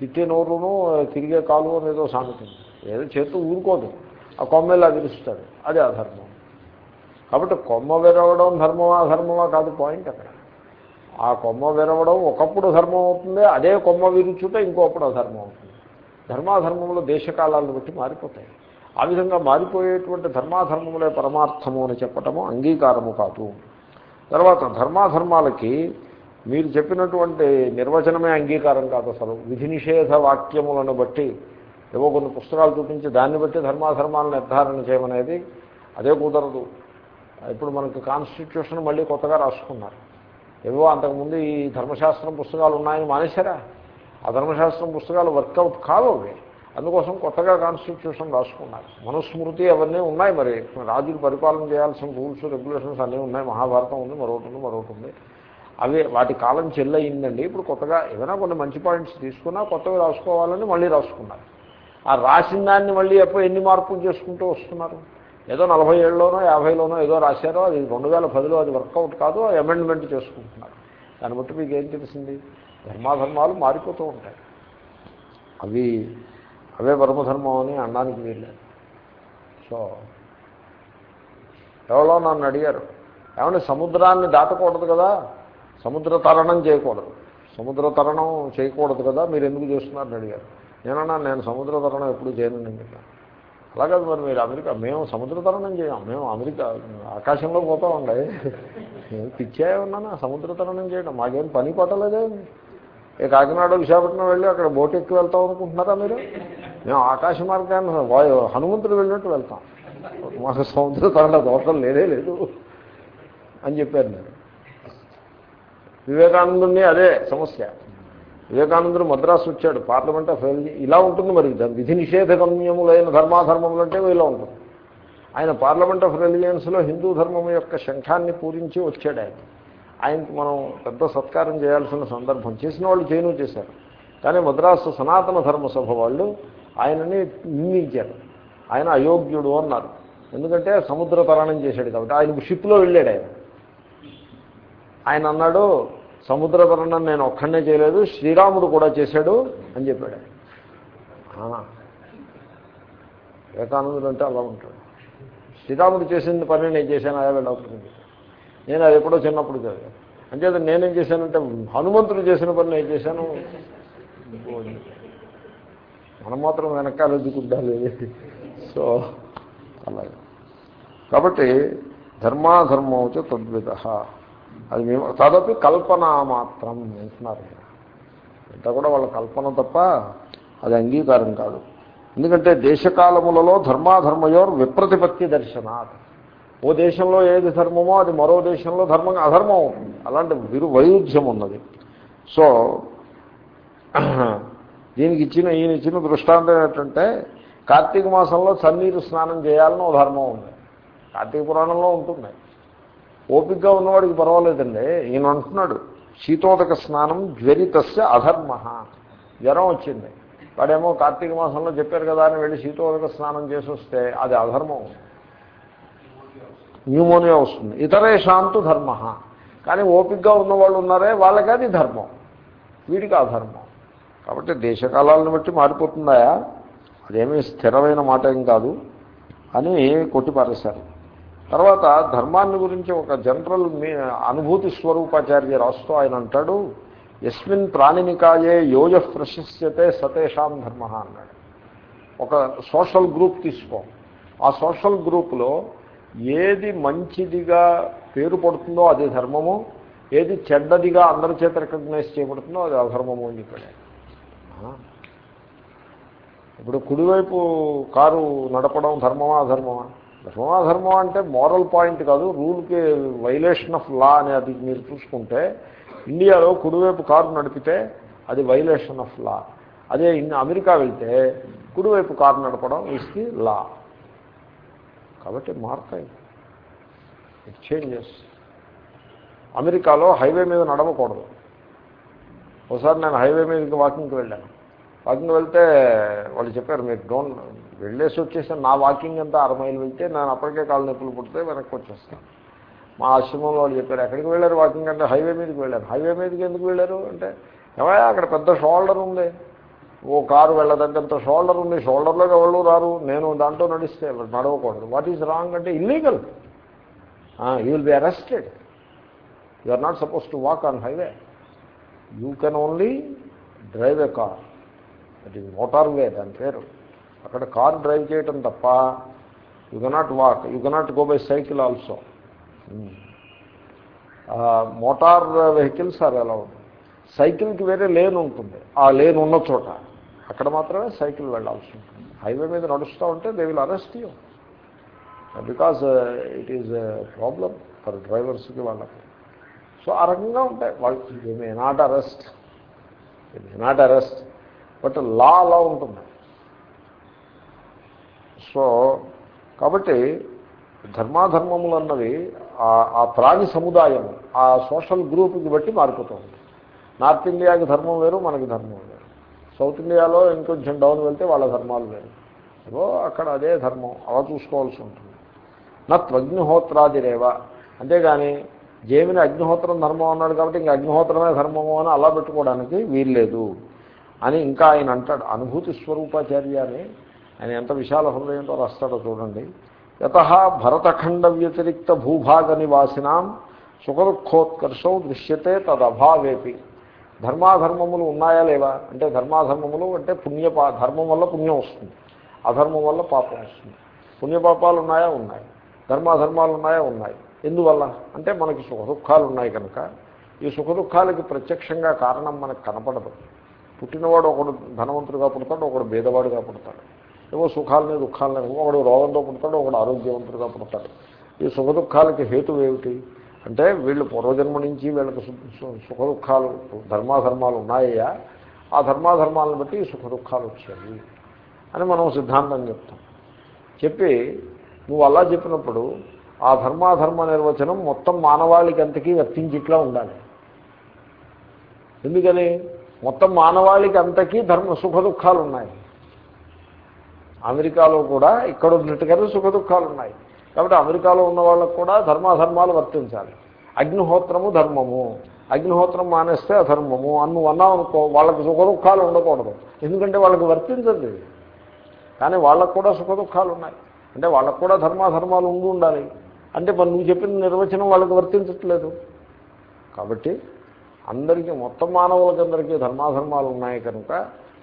తిట్టే నోరును తిరిగే కాలు అనేదో సామెత ఏదో చేస్తూ ఊరుకోదు. ఆ కొమ్మెలా విరుస్తాడు. అదే అధర్మం కాబట్టి కొమ్మ విరవడం ధర్మమా ధర్మమా కాదు పాయింట్ అక్కడ. ఆ కొమ్మ విరవడం ఒకప్పుడు ధర్మం అవుతుంది అదే కొమ్మ విరుచుట ఇంకోప్పుడు అధర్మం అవుతుంది. ధర్మాధర్మంలో దేశకాలాలను బట్టి మారిపోతాయి. ఆ విధంగా మారిపోయేటువంటి ధర్మాధర్మములే పరమార్థము అని చెప్పటము అంగీకారము కాదు. తర్వాత ధర్మాధర్మాలకి మీరు చెప్పినటువంటి నిర్వచనమే అంగీకారం కాదు అసలు. విధి నిషేధ వాక్యములను బట్టి ఏవో కొన్ని పుస్తకాలు చూపించి దాన్ని బట్టి ధర్మాధర్మాలను నిర్ధారణ చేయమనేది అదే కుదరదు. ఇప్పుడు మనకి కాన్స్టిట్యూషన్ మళ్ళీ కొత్తగా రాసుకున్నారు. ఏవో అంతకుముందు ఈ ధర్మశాస్త్రం పుస్తకాలు ఉన్నాయని మానేశారా? ఆ ధర్మశాస్త్రం పుస్తకాలు వర్కౌట్ కావు అవి. అందుకోసం కొత్తగా కాన్స్టిట్యూషన్ రాసుకున్నారు. మనుస్మృతి అవన్నీ ఉన్నాయి మరి. రాజులు పరిపాలన చేయాల్సిన రూల్స్ రెగ్యులేషన్స్ అన్నీ ఉన్నాయి. మహాభారతం ఉంది మరొకటి ఉంది మరొకటి ఉంది. అవి వాటి కాలం చెల్లయిందండి. ఇప్పుడు కొత్తగా ఏదైనా కొన్ని మంచి పాయింట్స్ తీసుకున్నా కొత్తవి రాసుకోవాలని మళ్ళీ రాసుకున్నారు. ఆ రాసిన దాన్ని మళ్ళీ ఎప్పుడు ఎన్ని మార్పులు చేసుకుంటూ వస్తున్నారు? ఏదో నలభై ఏళ్ళలోనో యాభైలోనో ఏదో రాశారో అది రెండు వేల పదిలో అది వర్కౌట్ కాదు అమెండ్మెంట్ చేసుకుంటున్నారు. దాన్ని బట్టి మీకు ఏం తెలిసింది? ధర్మాధర్మాలు మారిపోతూ ఉంటాయి. అవి అవే పరమధర్మం అని అనడానికి వీల్లేదు సో ఎవరో నన్ను అడిగారు ఏమంటే సముద్రాన్ని దాటకూడదు కదా? సముద్ర తరణం చేయకూడదు. సముద్ర తరణం చేయకూడదు కదా? మీరు ఎందుకు చేస్తున్నారని అడిగారు. నేనన్నా నేను సముద్ర తరణం ఎప్పుడు చేయను మీకు అలాగే మరి మీరు అమెరికా మేము సముద్ర తరణం చేయం. మేము అమెరికా ఆకాశంలో పోతామండి పిచ్చే ఉన్నానా? సముద్ర తరణం చేయడం. మాకేం పని పట్టలేదే? ఏ కాకినాడ విశాఖపట్నం వెళ్ళి అక్కడ బోట్ ఎక్కి వెళ్తాం అనుకుంటున్నారా మీరు? మేము ఆకాశ మార్గాన్ని వాయు హనుమంతుడు వెళ్ళినట్టు వెళ్తాం. మాకు సముద్ర తరల దోషం లేదే లేదు అని చెప్పారు నేను వివేకానందుని అదే సమస్య. వివేకానందుడు మద్రాసు వచ్చాడు పార్లమెంట్ ఆఫ్ ఇలా ఉంటుంది మరి విధి నిషేధ గమ్యములైన ధర్మాధర్మములు అంటే ఇలా ఉంటుంది. ఆయన పార్లమెంట్ ఆఫ్ రిలిజియన్స్లో హిందూ ధర్మం యొక్క శంఖాన్ని పూరించి వచ్చాడు ఆయన. ఆయనకి మనం పెద్ద సత్కారం చేయాల్సిన సందర్భం చేసిన వాళ్ళు చేయను చేశారు. కానీ మద్రాసు సనాతన ధర్మ సభ వాళ్ళు ఆయనని నిందించారు. ఆయన అయోగ్యుడు అన్నారు. ఎందుకంటే సముద్ర తరణం చేశాడు కాబట్టి ఆయన షిప్లో వెళ్ళాడు ఆయన. ఆయన అన్నాడు సముద్ర తరణం నేను ఒక్కడనే చేయలేదు శ్రీరాముడు కూడా చేశాడు అని చెప్పాడు వివేకానందుడు అంటే అలా ఉంటాడు. శ్రీరాముడు చేసిన పని నేను చేశాను అదే వెళ్ళవుతుంది నేను అది ఎప్పుడో చిన్నప్పుడు చదివాను. అంచేత నేనేం చేశానంటే హనుమంతుడు చేసిన పని నేను చేశాను. మనం మాత్రం వెనకాల ఎదుగుండాలి. సో అలాగే. కాబట్టి ధర్మాధర్మం వచ్చి తద్విధ అది మేము తదపి కల్పన మాత్రం అంటున్నారు ఇంత కూడా వాళ్ళ కల్పన తప్ప అది అంగీకారం కాదు. ఎందుకంటే దేశకాలములలో ధర్మాధర్మయోర్ విప్రతిపత్తి దర్శనాత్. ఓ దేశంలో ఏది ధర్మమో అది మరో దేశంలో ధర్మం అధర్మం. అవుతుంది అలాంటి విరు వైరుధ్యం ఉన్నది. సో దీనికి ఇచ్చిన ఈయన ఇచ్చిన దృష్టాంతం ఏంటంటే కార్తీక మాసంలో సన్నీరు స్నానం చేయాలని ఓ ధర్మం ఉంది. కార్తీక పురాణంలో ఉంటుంది. ఓపికగా ఉన్నవాడికి పర్వాలేదండి. ఈయన అంటున్నాడు శీతోదక స్నానం జ్వరితస్య అధర్మ. జ్వరం వచ్చింది. వాడేమో కార్తీక మాసంలో చెప్పారు కదా అని వెళ్ళి శీతోదక స్నానం చేసి వస్తే అది అధర్మం న్యూమోనియా వస్తుంది. ఇతరే శాంతు ధర్మ. కానీ ఓపికగా ఉన్నవాళ్ళు ఉన్నారే వాళ్ళకి అది ధర్మం. వీడికి అధర్మం. కాబట్టి దేశకాలను బట్టి మారిపోతుందా అదేమీ స్థిరమైన మాట ఏం కాదు అని కొట్టిపారేశారు. తర్వాత ధర్మాన్ని గురించి ఒక జనరల్ అనుభూతి స్వరూపాచార్య రాస్తూ ఆయన అంటాడు ఎస్మిన్ ప్రాణినికాయే యోజ ప్రశస్యతే సతేషాం ధర్మ అన్నాడు. ఒక సోషల్ గ్రూప్ తీసుకో. ఆ సోషల్ గ్రూప్లో ఏది మంచిదిగా పేరు పడుతుందో అది ధర్మము ఏది చెడ్డదిగా అందరి చేత రికగ్నైజ్ చేయబడుతుందో అది అధర్మము అని చెప్పాడు. ఇప్పుడు కుడివైపు కారు నడపడం ధర్మమా అధర్మమా? ధర్మమా ధర్మమా అంటే మోరల్ పాయింట్ కాదు రూల్కి వైలేషన్ ఆఫ్ లా అని అది మీరు చూసుకుంటే ఇండియాలో కుడివైపు కారు నడిపితే అది వైలేషన్ ఆఫ్ లా అదే అమెరికా వెళ్తే కుడివైపు కారు నడపడం ఇస్ ది లా కాబట్టి మారుతాయి. ఇట్ చేంజెస్ అమెరికాలో హైవే మీద నడవకూడదు. ఒకసారి నేను హైవే మీదకి వాకింగ్కి వెళ్ళాను. వాకింగ్ వెళ్తే వాళ్ళు చెప్పారు మీరు డోంట్ వెళ్ళేసి వచ్చేసాను. నా వాకింగ్ అంతా అర మైలు వెళ్తే నేను అప్పటికే కాళ్ళ నొప్పులు పుడితే వెనక్కి వచ్చేస్తాను. మా ఆశ్రమంలో వాళ్ళు చెప్పారు ఎక్కడికి వెళ్ళారు వాకింగ్ అంటే హైవే మీదకి వెళ్ళారు. హైవే మీదకి ఎందుకు వెళ్ళారు? అంటే ఏమయ్యా అక్కడ పెద్ద షోల్డర్ ఉంది. ఓ కారు వెళ్ళదంటే షోల్డర్ ఉంది? షోల్డర్లోకి ఎవరు రారు? నేను దాంట్లో నడిస్తే నడవకూడదు. వాట్ ఈజ్ రాంగ్ అంటే illegal you will be arrested you are not suppose to walk on highway you can only drive a car అది మోటార్ వే దాని పేరు. అక్కడ కార్ డ్రైవ్ చేయటం తప్ప you cannot walk you cannot go by cycle also motor vehicles are ఎలా సైకిల్కి వేరే లేన్ ఉంటుంది. ఆ లేన్ ఉన్న చోట. అక్కడ మాత్రమే సైకిల్ వెళ్ళాల్సి ఉంటుంది. హైవే మీద నడుస్తూ ఉంటే they will arrest you because it is problem for డ్రైవర్స్కి వాళ్ళకి. సో ఆ రకంగా ఉంటాయి. వాళ్ళకి they may not arrest they may not arrest but law అలా ఉంటుంది. సో కాబట్టి ధర్మాధర్మములు అన్నవి ఆ ప్రాణి సముదాయం ఆ సోషల్ గ్రూప్కి బట్టి మారిపోతూ ఉంటుంది. నార్త్ ఇండియాకి ధర్మం వేరు మనకి ధర్మం వేరు. సౌత్ ఇండియాలో ఇంకొంచెం డౌన్ వెళ్తే వాళ్ళ ధర్మాలు వేరు. ఏదో అక్కడ అదే ధర్మం అలా చూసుకోవాల్సి ఉంటుంది. నా త్వగ్నిహోత్రాదిరేవ అంతేగాని జేమిని అగ్నిహోత్రం ధర్మం అన్నాడు కాబట్టి ఇంకా అగ్నిహోత్రమే ధర్మము అని అలా పెట్టుకోవడానికి వీల్లేదు. అని ఇంకా ఆయన అంటాడు అనుభూతి స్వరూపాచార్య అని ఆయన ఎంత విశాల హృదయంతో రాస్తాడో చూడండి. యత భరతఖండ వ్యతిరిక్త భూభాగ నివాసినాం సుఖదుఖోత్కర్షం దృశ్యతే తదభావేపి. ధర్మాధర్మములు ఉన్నాయా లేవా? అంటే ధర్మాధర్మములు అంటే పుణ్యపా ధర్మం వల్ల పుణ్యం వస్తుంది. అధర్మం వల్ల పాపం వస్తుంది. పుణ్యపాపాలు ఉన్నాయా? ఉన్నాయి. ధర్మాధర్మాలు ఉన్నాయా? ఉన్నాయి. ఎందువల్ల? అంటే మనకి సుఖదుఖాలు ఉన్నాయి కనుక. ఈ సుఖదుఖాలకి ప్రత్యక్షంగా కారణం మనకు కనపడదు. పుట్టినవాడు ఒకడు ధనవంతుడుగా పుడతాడు ఒకడు భేదవాడుగా పుడతాడు. ఏవో సుఖాలని దుఃఖాలని ఒకడు రోగంతో పుడతాడు ఒకడు ఆరోగ్యవంతుడుగా పుడతాడు. ఈ సుఖ దుఃఖాలకి హేతు ఏమిటి? అంటే వీళ్ళు పూర్వజన్మ నుంచి వీళ్ళకి సుఖ దుఃఖాలు ధర్మాధర్మాలు ఉన్నాయా ఆ ధర్మాధర్మాలను బట్టి సుఖ దుఃఖాలు వచ్చాయి అని మనం సిద్ధాంతం చెప్తాం. చెప్పి నువ్వు అలా చెప్పినప్పుడు ఆ ధర్మాధర్మ నిర్వచనం మొత్తం మానవాళికి అంతకీ వర్తించిట్లా ఉండాలి. ఎందుకని? మొత్తం మానవాళికి అంతకీ ధర్మ సుఖ దుఃఖాలు ఉన్నాయి అమెరికాలో కూడా ఇక్కడ ఉన్నట్టుగానే సుఖ దుఃఖాలు ఉన్నాయి కాబట్టి అమెరికాలో ఉన్న వాళ్ళకు కూడా ధర్మాధర్మాలు వర్తించాలి. అగ్నిహోత్రము ధర్మము. అగ్నిహోత్రం మానేస్తే అధర్మము. అని నువ్వు అన్నావు అనుకో వాళ్ళకి సుఖ దుఃఖాలు ఉండకూడదు. ఎందుకంటే వాళ్ళకి వర్తించదు కానీ వాళ్ళకు కూడా సుఖ దుఃఖాలు ఉన్నాయి అంటే వాళ్ళకు కూడా ధర్మాధర్మాలు ఉండి ఉండాలి. అంటే మరి నువ్వు చెప్పిన నిర్వచనం వాళ్ళకి వర్తించట్లేదు. కాబట్టి అందరికీ మొత్తం మానవులకందరికీ ధర్మాధర్మాలు ఉన్నాయి కనుక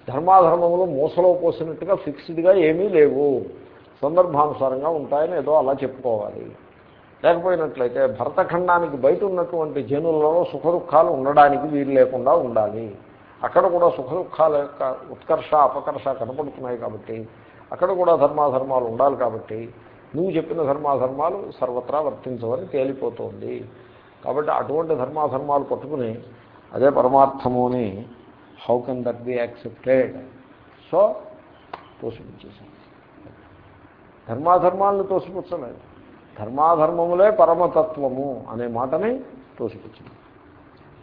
ధర్మాధర్మములు మూసలో పోసినట్టుగా ఫిక్స్డ్గా ఏమీ లేవు. సందర్భానుసారంగా ఉంటాయని ఏదో అలా చెప్పుకోవాలి. లేకపోయినట్లయితే భరతఖండానికి బయట ఉన్నటువంటి జనులలో సుఖ దుఃఖాలు ఉండడానికి వీలు లేకుండా ఉండాలి. అక్కడ కూడా సుఖ దుఃఖాల యొక్క ఉత్కర్ష అపకర్ష కనపడుతున్నాయి కాబట్టి అక్కడ కూడా ధర్మాధర్మాలు ఉండాలి కాబట్టి నువ్వు చెప్పిన ధర్మాధర్మాలు సర్వత్రా వర్తించవని తేలిపోతుంది. కాబట్టి అటువంటి ధర్మాధర్మాలు పట్టుకుని అదే పరమార్థము అని how can that be accepted so తోసిపుచ్చేసాం ధర్మాధర్మాలను తోసిపుచ్చలేదు. ధర్మాధర్మములే పరమతత్వము అనే మాటని తోసిపుచ్చింది.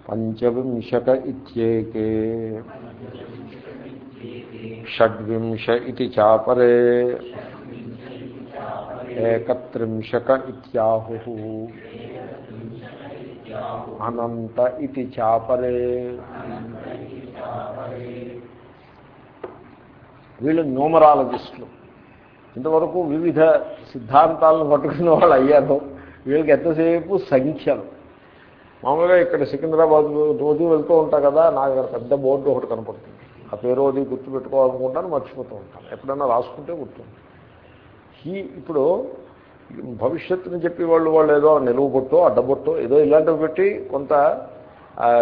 పంచవింశక ఇత్యేకే. షడ్వింశ ఇది చాపరే. ఏకత్రింశక ఇత్యాహు. అనంత ఇది చాపరే. వీళ్ళు న్యూమరాలజిస్టులు. ఇంతవరకు వివిధ సిద్ధాంతాలను పట్టుకున్న వాళ్ళు అయ్యారు. వీళ్ళకి ఎంతసేపు సంఖ్యలు. మామూలుగా ఇక్కడ సికింద్రాబాద్ రోజు వెళ్తూ ఉంటా కదా నాకు ఇక్కడ పెద్ద బోర్డు ఒకటి కనపడుతుంది. ఆ పేరు అది గుర్తు పెట్టుకోవాలనుకుంటాను మర్చిపోతూ ఉంటాను. ఎప్పుడైనా రాసుకుంటే గుర్తుంది. ఈ ఇప్పుడు భవిష్యత్తుని చెప్పి వాళ్ళు వాళ్ళు ఏదో నిలువుబొట్టో అడ్డబొట్టో ఏదో ఇలాంటివి పెట్టి కొంత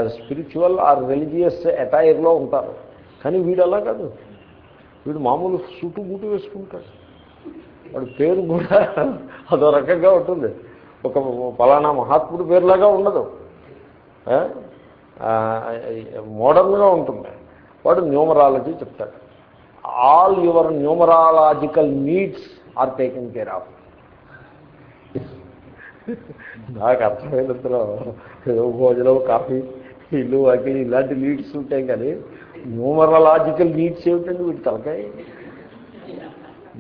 స్పిరిచువల్ ఆర్ రిలీజియస్ అటైర్లో ఉంటారు. కానీ వీడు అలా కాదు. వీడు మామూలు సుటు బూటు వేసుకుంటాడు. వాడి పేరు కూడా అదో రకంగా ఉంటుంది. ఒక పలానా మహాత్ముడి పేరులాగా ఉండదు. మోడర్న్గా ఉంటుంది. వాడు న్యూమరాలజీ చెప్తాడు. All your numerological needs are taking care of నాకు అర్థమైనంతలో ఏదో భోజనం కాఫీ ఇల్లు వాకి ఇలాంటి నీడ్స్ ఉంటాయి కానీ న్యూమరలాజికల్ నీడ్స్ ఏమిటండి వీటి తలకాయ?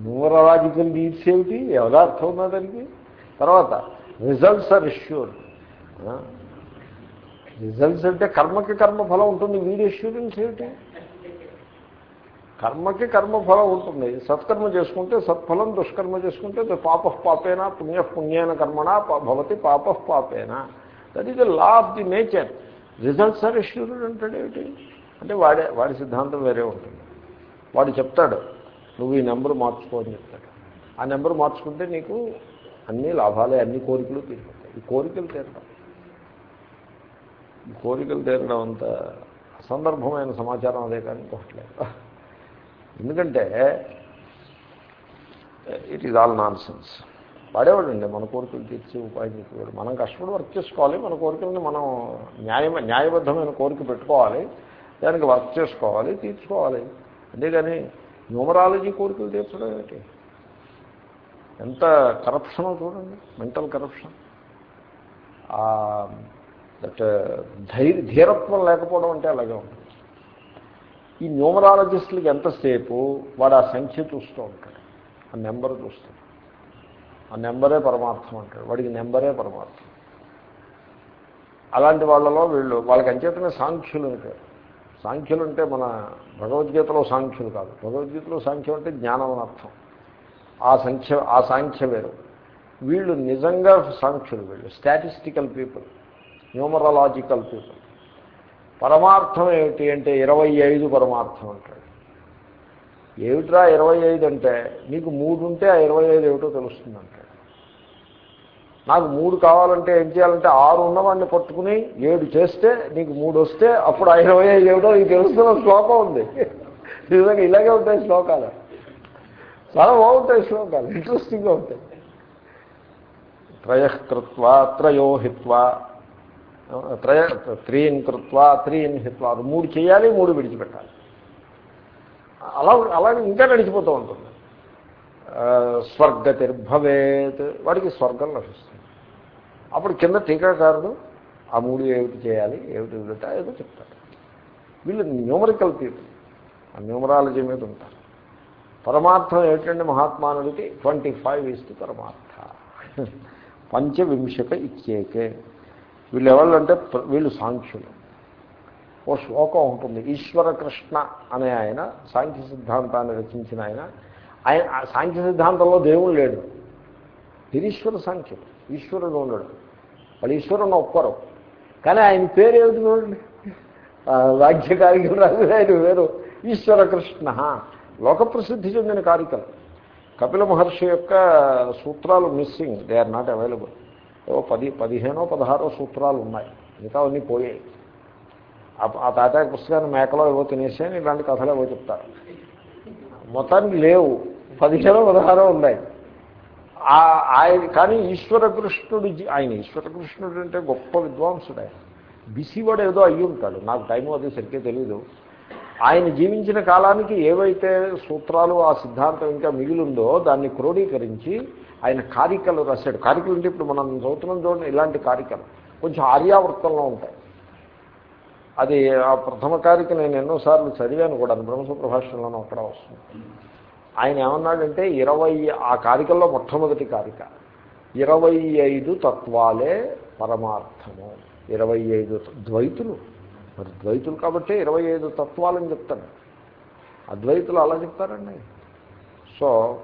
న్యూమరలాజికల్ నీడ్స్ ఏమిటి? ఎవరో అర్థం ఉందా దానికి? తర్వాత రిజల్ట్స్ ఆర్ ఇష్యూర్ రిజల్ట్స్ అంటే కర్మకి కర్మ ఫలం ఉంటుంది వీడి ఇష్యూరెన్స్ ఏమిటి? కర్మకి కర్మఫలం ఉంటుంది. సత్కర్మ చేసుకుంటే సత్ఫలం దుష్కర్మ చేసుకుంటే పాప పాపేనా పుణ్య పుణ్యేన కర్మణ భవతి పాప పాపేనా. That is the law of the nature results are assured అంటాడు ఏమిటి? అంటే వాడే వాడి సిద్ధాంతం వేరే ఉంటుంది. వాడు చెప్తాడు నువ్వు ఈ నెంబర్ మార్చుకో అని చెప్తాడు. ఆ నెంబర్ మార్చుకుంటే నీకు అన్ని లాభాలే అన్ని కోరికలు తీరుతాయి ఈ కోరికలు తీరడం. కోరికలు తీరడం అంత సందర్భమైన సమాచారం అదే కానీ ఇంకొకట్లేదు ఎందుకంటే it is all nonsense వాడేవాడండి మన కోరికలు తీర్చి ఉపాయం చెప్పేవాడు. మనం కష్టపడి వర్క్ చేసుకోవాలి మన కోరికల్ని మనం న్యాయ న్యాయబద్ధమైన కోరిక పెట్టుకోవాలి దానికి వర్క్ చేసుకోవాలి తీర్చుకోవాలి. అంతేగాని న్యూమరాలజీ కోరికలు తీర్చడం ఏమిటి? ఎంత కరప్షనో చూడండి మెంటల్ కరప్షన్ దట్ ధైర్య ధీరత్వం లేకపోవడం అంటే అలాగే ఉంటుంది. ఈ న్యూమరాలజిస్టులకి ఎంతసేపు వాడు ఆ సంఖ్య చూస్తూ ఉంటాడు. ఆ నెంబర్ చూస్తాడు. ఆ నెంబరే పరమార్థం అంటాడు. వాడికి నెంబరే పరమార్థం. అలాంటి వాళ్ళలో వీళ్ళు వాళ్ళకి అంచేతనే సాంఖ్యులు అంటారు సాంఖ్యులు అంటే మన భగవద్గీతలో సాంఖ్యులు కాదు. భగవద్గీతలో సాంఖ్యం అంటే జ్ఞానం అని అర్థం. ఆ సంఖ్య ఆ సాంఖ్య వేరు. వీళ్ళు నిజంగా సాంఖ్యులు వీళ్ళు. Statistical people. Numerological people. పరమార్థం ఏమిటి అంటే ఇరవై ఐదు పరమార్థం అంటాడు. ఏమిట్రా ఇరవై ఐదు అంటే? నీకు మూడు ఉంటే ఆ ఇరవై ఐదు ఏమిటో తెలుస్తుంది అంటాడు. నాకు మూడు కావాలంటే ఏం చేయాలంటే ఆరు ఉన్నవాడిని పట్టుకుని ఏడు చేస్తే నీకు మూడు వస్తే అప్పుడు ఆ ఇరవై ఐదు ఏమిటో నీకు తెలుస్తున్న శ్లోకం ఉంది. నిజంగా ఇలాగే ఉంటాయి శ్లోకాలు. చాలా బాగుంటాయి శ్లోకాలు. ఇంట్రెస్టింగ్గా ఉంటాయి. త్రయకృత్వ త్రయోహిత్వ త్రయ త్రీన్ కృత్వ త్రీన్ హిత్వా మూడు చేయాలి మూడు విడిచిపెట్టాలి. అలా అలాగే ఇంకా నడిచిపోతూ ఉంటుంది. స్వర్గతిర్భవేత్ వాడికి స్వర్గం లభిస్తుంది. అప్పుడు కింద టీకాకారుడు ఆ మూడు ఏమిటి చేయాలి ఏమిటి వదిలితే ఏదో చెప్తాడు. వీళ్ళు న్యూమరికల్ పీపుల్. ఆ న్యూమరాలజీ మీద ఉంటారు. పరమార్థం ఏమిటంటే మహాత్మానుడికి? ట్వంటీ ఫైవ్ ఇస్తు పరమార్థ. పంచవింశక ఇచ్చేకే వీళ్ళు ఎవరంటే వీళ్ళు సాంఖ్యులు. ఓ శ్లోకం ఉంటుంది. ఈశ్వర కృష్ణ అనే ఆయన సాంఖ్య సిద్ధాంతాన్ని రచించిన ఆయన. ఆయన సాంఖ్య సిద్ధాంతంలో దేవుడు లేడు. నిరీశ్వర సాంఖ్యుడు ఈశ్వరుడు ఉండడు. వాళ్ళు ఈశ్వరుని ఒప్పరు. కానీ ఆయన పేరు ఏమిటి చూడండి? వాక్యకారికలు రాదు ఆయన వేరు. ఈశ్వర కృష్ణ. లోక ప్రసిద్ధి చెందిన కార్యక్రమం. కపిల మహర్షి యొక్క సూత్రాలు missing. They are not available. ఓ పది పదిహేనో పదహారో సూత్రాలు ఉన్నాయి మిగతా అన్నీ పోయాయి. ఆ తాతాయ పుస్తకాన్ని మేకలో ఏవో తినేసాను ఇలాంటి కథలు ఏవో చెప్తారు. మొత్తానికి లేవు. పదిహేనో పదహారో ఉన్నాయి. ఆయన కానీ ఈశ్వరకృష్ణుడు ఆయన ఈశ్వరకృష్ణుడు అంటే గొప్ప విద్వాంసుడు. ఆయన బిసివాడు ఏదో అయ్యి ఉంటాడు. నాకు టైం అది సరిగ్గా తెలీదు. ఆయన జీవించిన కాలానికి ఏవైతే సూత్రాలు ఆ సిద్ధాంతం ఇంకా మిగిలిందో దాన్ని క్రోడీకరించి ఆయన కారికలు రాశాడు. కారికలు అంటే ఇప్పుడు మనం చదువుతున్నాం చూడండి ఇలాంటి కారికలు. కొంచెం ఆర్యావృత్తంలో ఉంటాయి. అది ఆ ప్రథమ కారిక నేను ఎన్నోసార్లు చదివాను కూడా బ్రహ్మసూత్ర భాషలోనూ అక్కడ వస్తుంది. ఆయన ఏమన్నాడంటే ఇరవై ఆ కారికల్లో మొట్టమొదటి కారిక ఇరవై ఐదు తత్వాలే పరమార్థము. ఇరవై ఐదు ద్వైతులు. మరి ద్వైతులు కాబట్టి ఇరవై ఐదు తత్వాలని చెప్తాను అద్వైతులు అలా చెప్తారండి. సో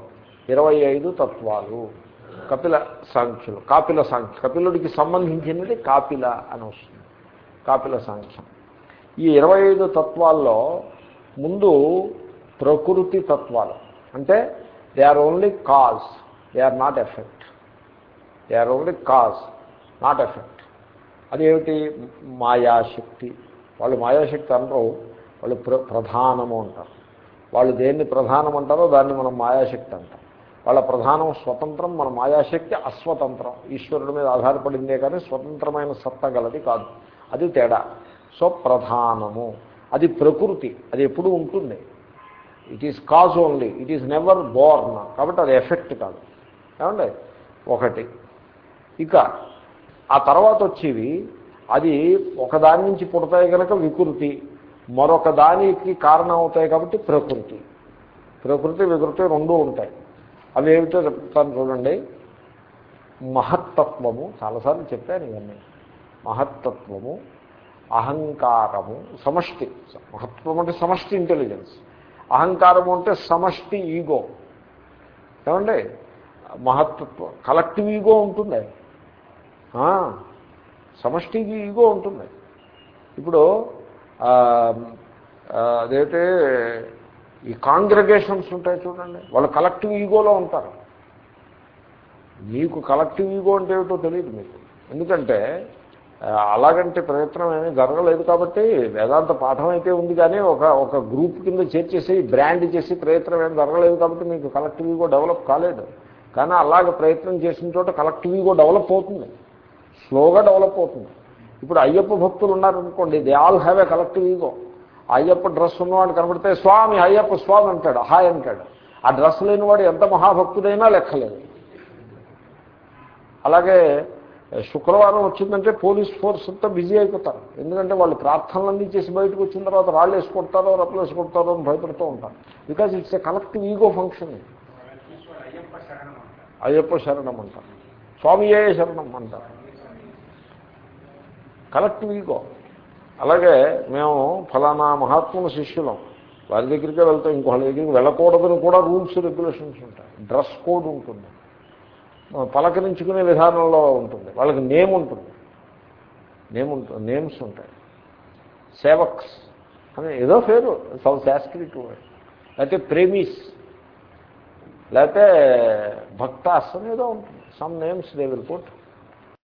ఇరవై ఐదు తత్వాలు. కపిల సాంఖ్యులు. కాపిల సాంఖ్య. కపిలుడికి సంబంధించినది కాపిల అని వస్తుంది. కాపిల సాంఖ్యం. ఈ ఇరవై ఐదు తత్వాల్లో ముందు ప్రకృతి తత్వాలు. అంటే they are only cause they are not effect they are only cause not effect అదేమిటి మాయాశక్తి. వాళ్ళు మాయాశక్తి అనరు. వాళ్ళు ప్ర ప్రధానము అంటారు. వాళ్ళు దేన్ని ప్రధానం అంటారో దాన్ని మనం మాయాశక్తి అంటాం. వాళ్ళ ప్రధానం స్వతంత్రం మన మాయాశక్తి అస్వతంత్రం. ఈశ్వరుడి మీద ఆధారపడిందే కానీ స్వతంత్రమైన సత్తా గలది కాదు. అది తేడా. సో ప్రధానము. అది ప్రకృతి. అది ఎప్పుడు ఉంటుంది. It is cause only it is never born కాబట్టి అది ఎఫెక్ట్ కాదు. ఏమండి? ఒకటి. ఇక ఆ తర్వాత వచ్చేవి అది ఒకదాని నుంచి పుడతాయి కనుక వికృతి. మరొక దానికి కారణం అవుతాయి కాబట్టి ప్రకృతి. ప్రకృతి వికృతి రెండూ ఉంటాయి. అవి ఏమిటో చెప్తాను చూడండి. మహత్తత్వము చాలాసార్లు చెప్పాను ఇవన్నీ. మహత్తత్వము అహంకారము సమష్టి. మహత్వం అంటే సమష్టి ఇంటెలిజెన్స్ అహంకారము అంటే సమష్టి ఈగో ఏమండి? మహత్తత్వం కలెక్టివ్ ఈగో ఉంటుంది. సమష్టి ఈగో ఉంటుంది. ఇప్పుడు అదైతే ఈ కాంగ్రగేషన్స్ ఉంటాయి చూడండి. వాళ్ళు కలెక్టివ్ ఈగోలో ఉంటారు. మీకు కలెక్టివ్ ఈగో అంటే ఏమిటో తెలియదు మీకు. ఎందుకంటే అలాగంటే ప్రయత్నం ఏమీ జరగలేదు కాబట్టి వేదాంత పాఠం అయితే ఉంది కానీ ఒక ఒక గ్రూప్ కింద చేర్చేసి బ్రాండ్ చేసి ప్రయత్నం ఏం జరగలేదు కాబట్టి మీకు కలెక్టివ్ ఈగో డెవలప్ కాలేదు. కానీ అలాగ ప్రయత్నం చేసిన చోట కలెక్టివ్ ఈగో డెవలప్ అవుతుంది. స్లోగా డెవలప్ అవుతుంది. ఇప్పుడు అయ్యప్ప భక్తులు ఉన్నారనుకోండి they all have a collective ego Ayyappa dress ఉన్నవాడు కనబడితే స్వామి అయ్యప్ప స్వామి అంటాడు. హాయ్ అంటాడు. ఆ డ్రెస్ లేనివాడు ఎంత మహాభక్తుడైనా లెక్కలేదు. అలాగే శుక్రవారం వచ్చిందంటే పోలీస్ ఫోర్స్ అంతా బిజీ అయిపోతారు. ఎందుకంటే వాళ్ళు ప్రార్థనలన్నీ చేసి బయటకు వచ్చిన తర్వాత రాళ్ళు వేసుకుంటారో రప్పలు వేసి అని భయపడుతూ ఉంటారు. Because it's a collective ego function Ayyappa శరణం అంటారు. స్వామియే శరణం అంటారు. కలెక్టివ్ ఈగో అలాగే మేము ఫలానా మహాత్ముల శిష్యులం. వారి దగ్గరికే వెళ్తాం ఇంకొకళ్ళ దగ్గరికి వెళ్ళకూడదని కూడా రూల్స్ రెగ్యులేషన్స్ ఉంటాయి. డ్రెస్ కోడ్ ఉంటుంది. పలకరించుకునే విధానంలో ఉంటుంది. వాళ్ళకి నేమ్ ఉంటుంది. నేమ్ ఉంటుంది నేమ్స్ ఉంటాయి. సేవక్స్ అని ఏదో పేరు సౌ సాస్క్రిట్ లేకపోతే ప్రేమీస్ లేకపోతే భక్తాస్ అని ఏదో ఉంటుంది. Some names they will put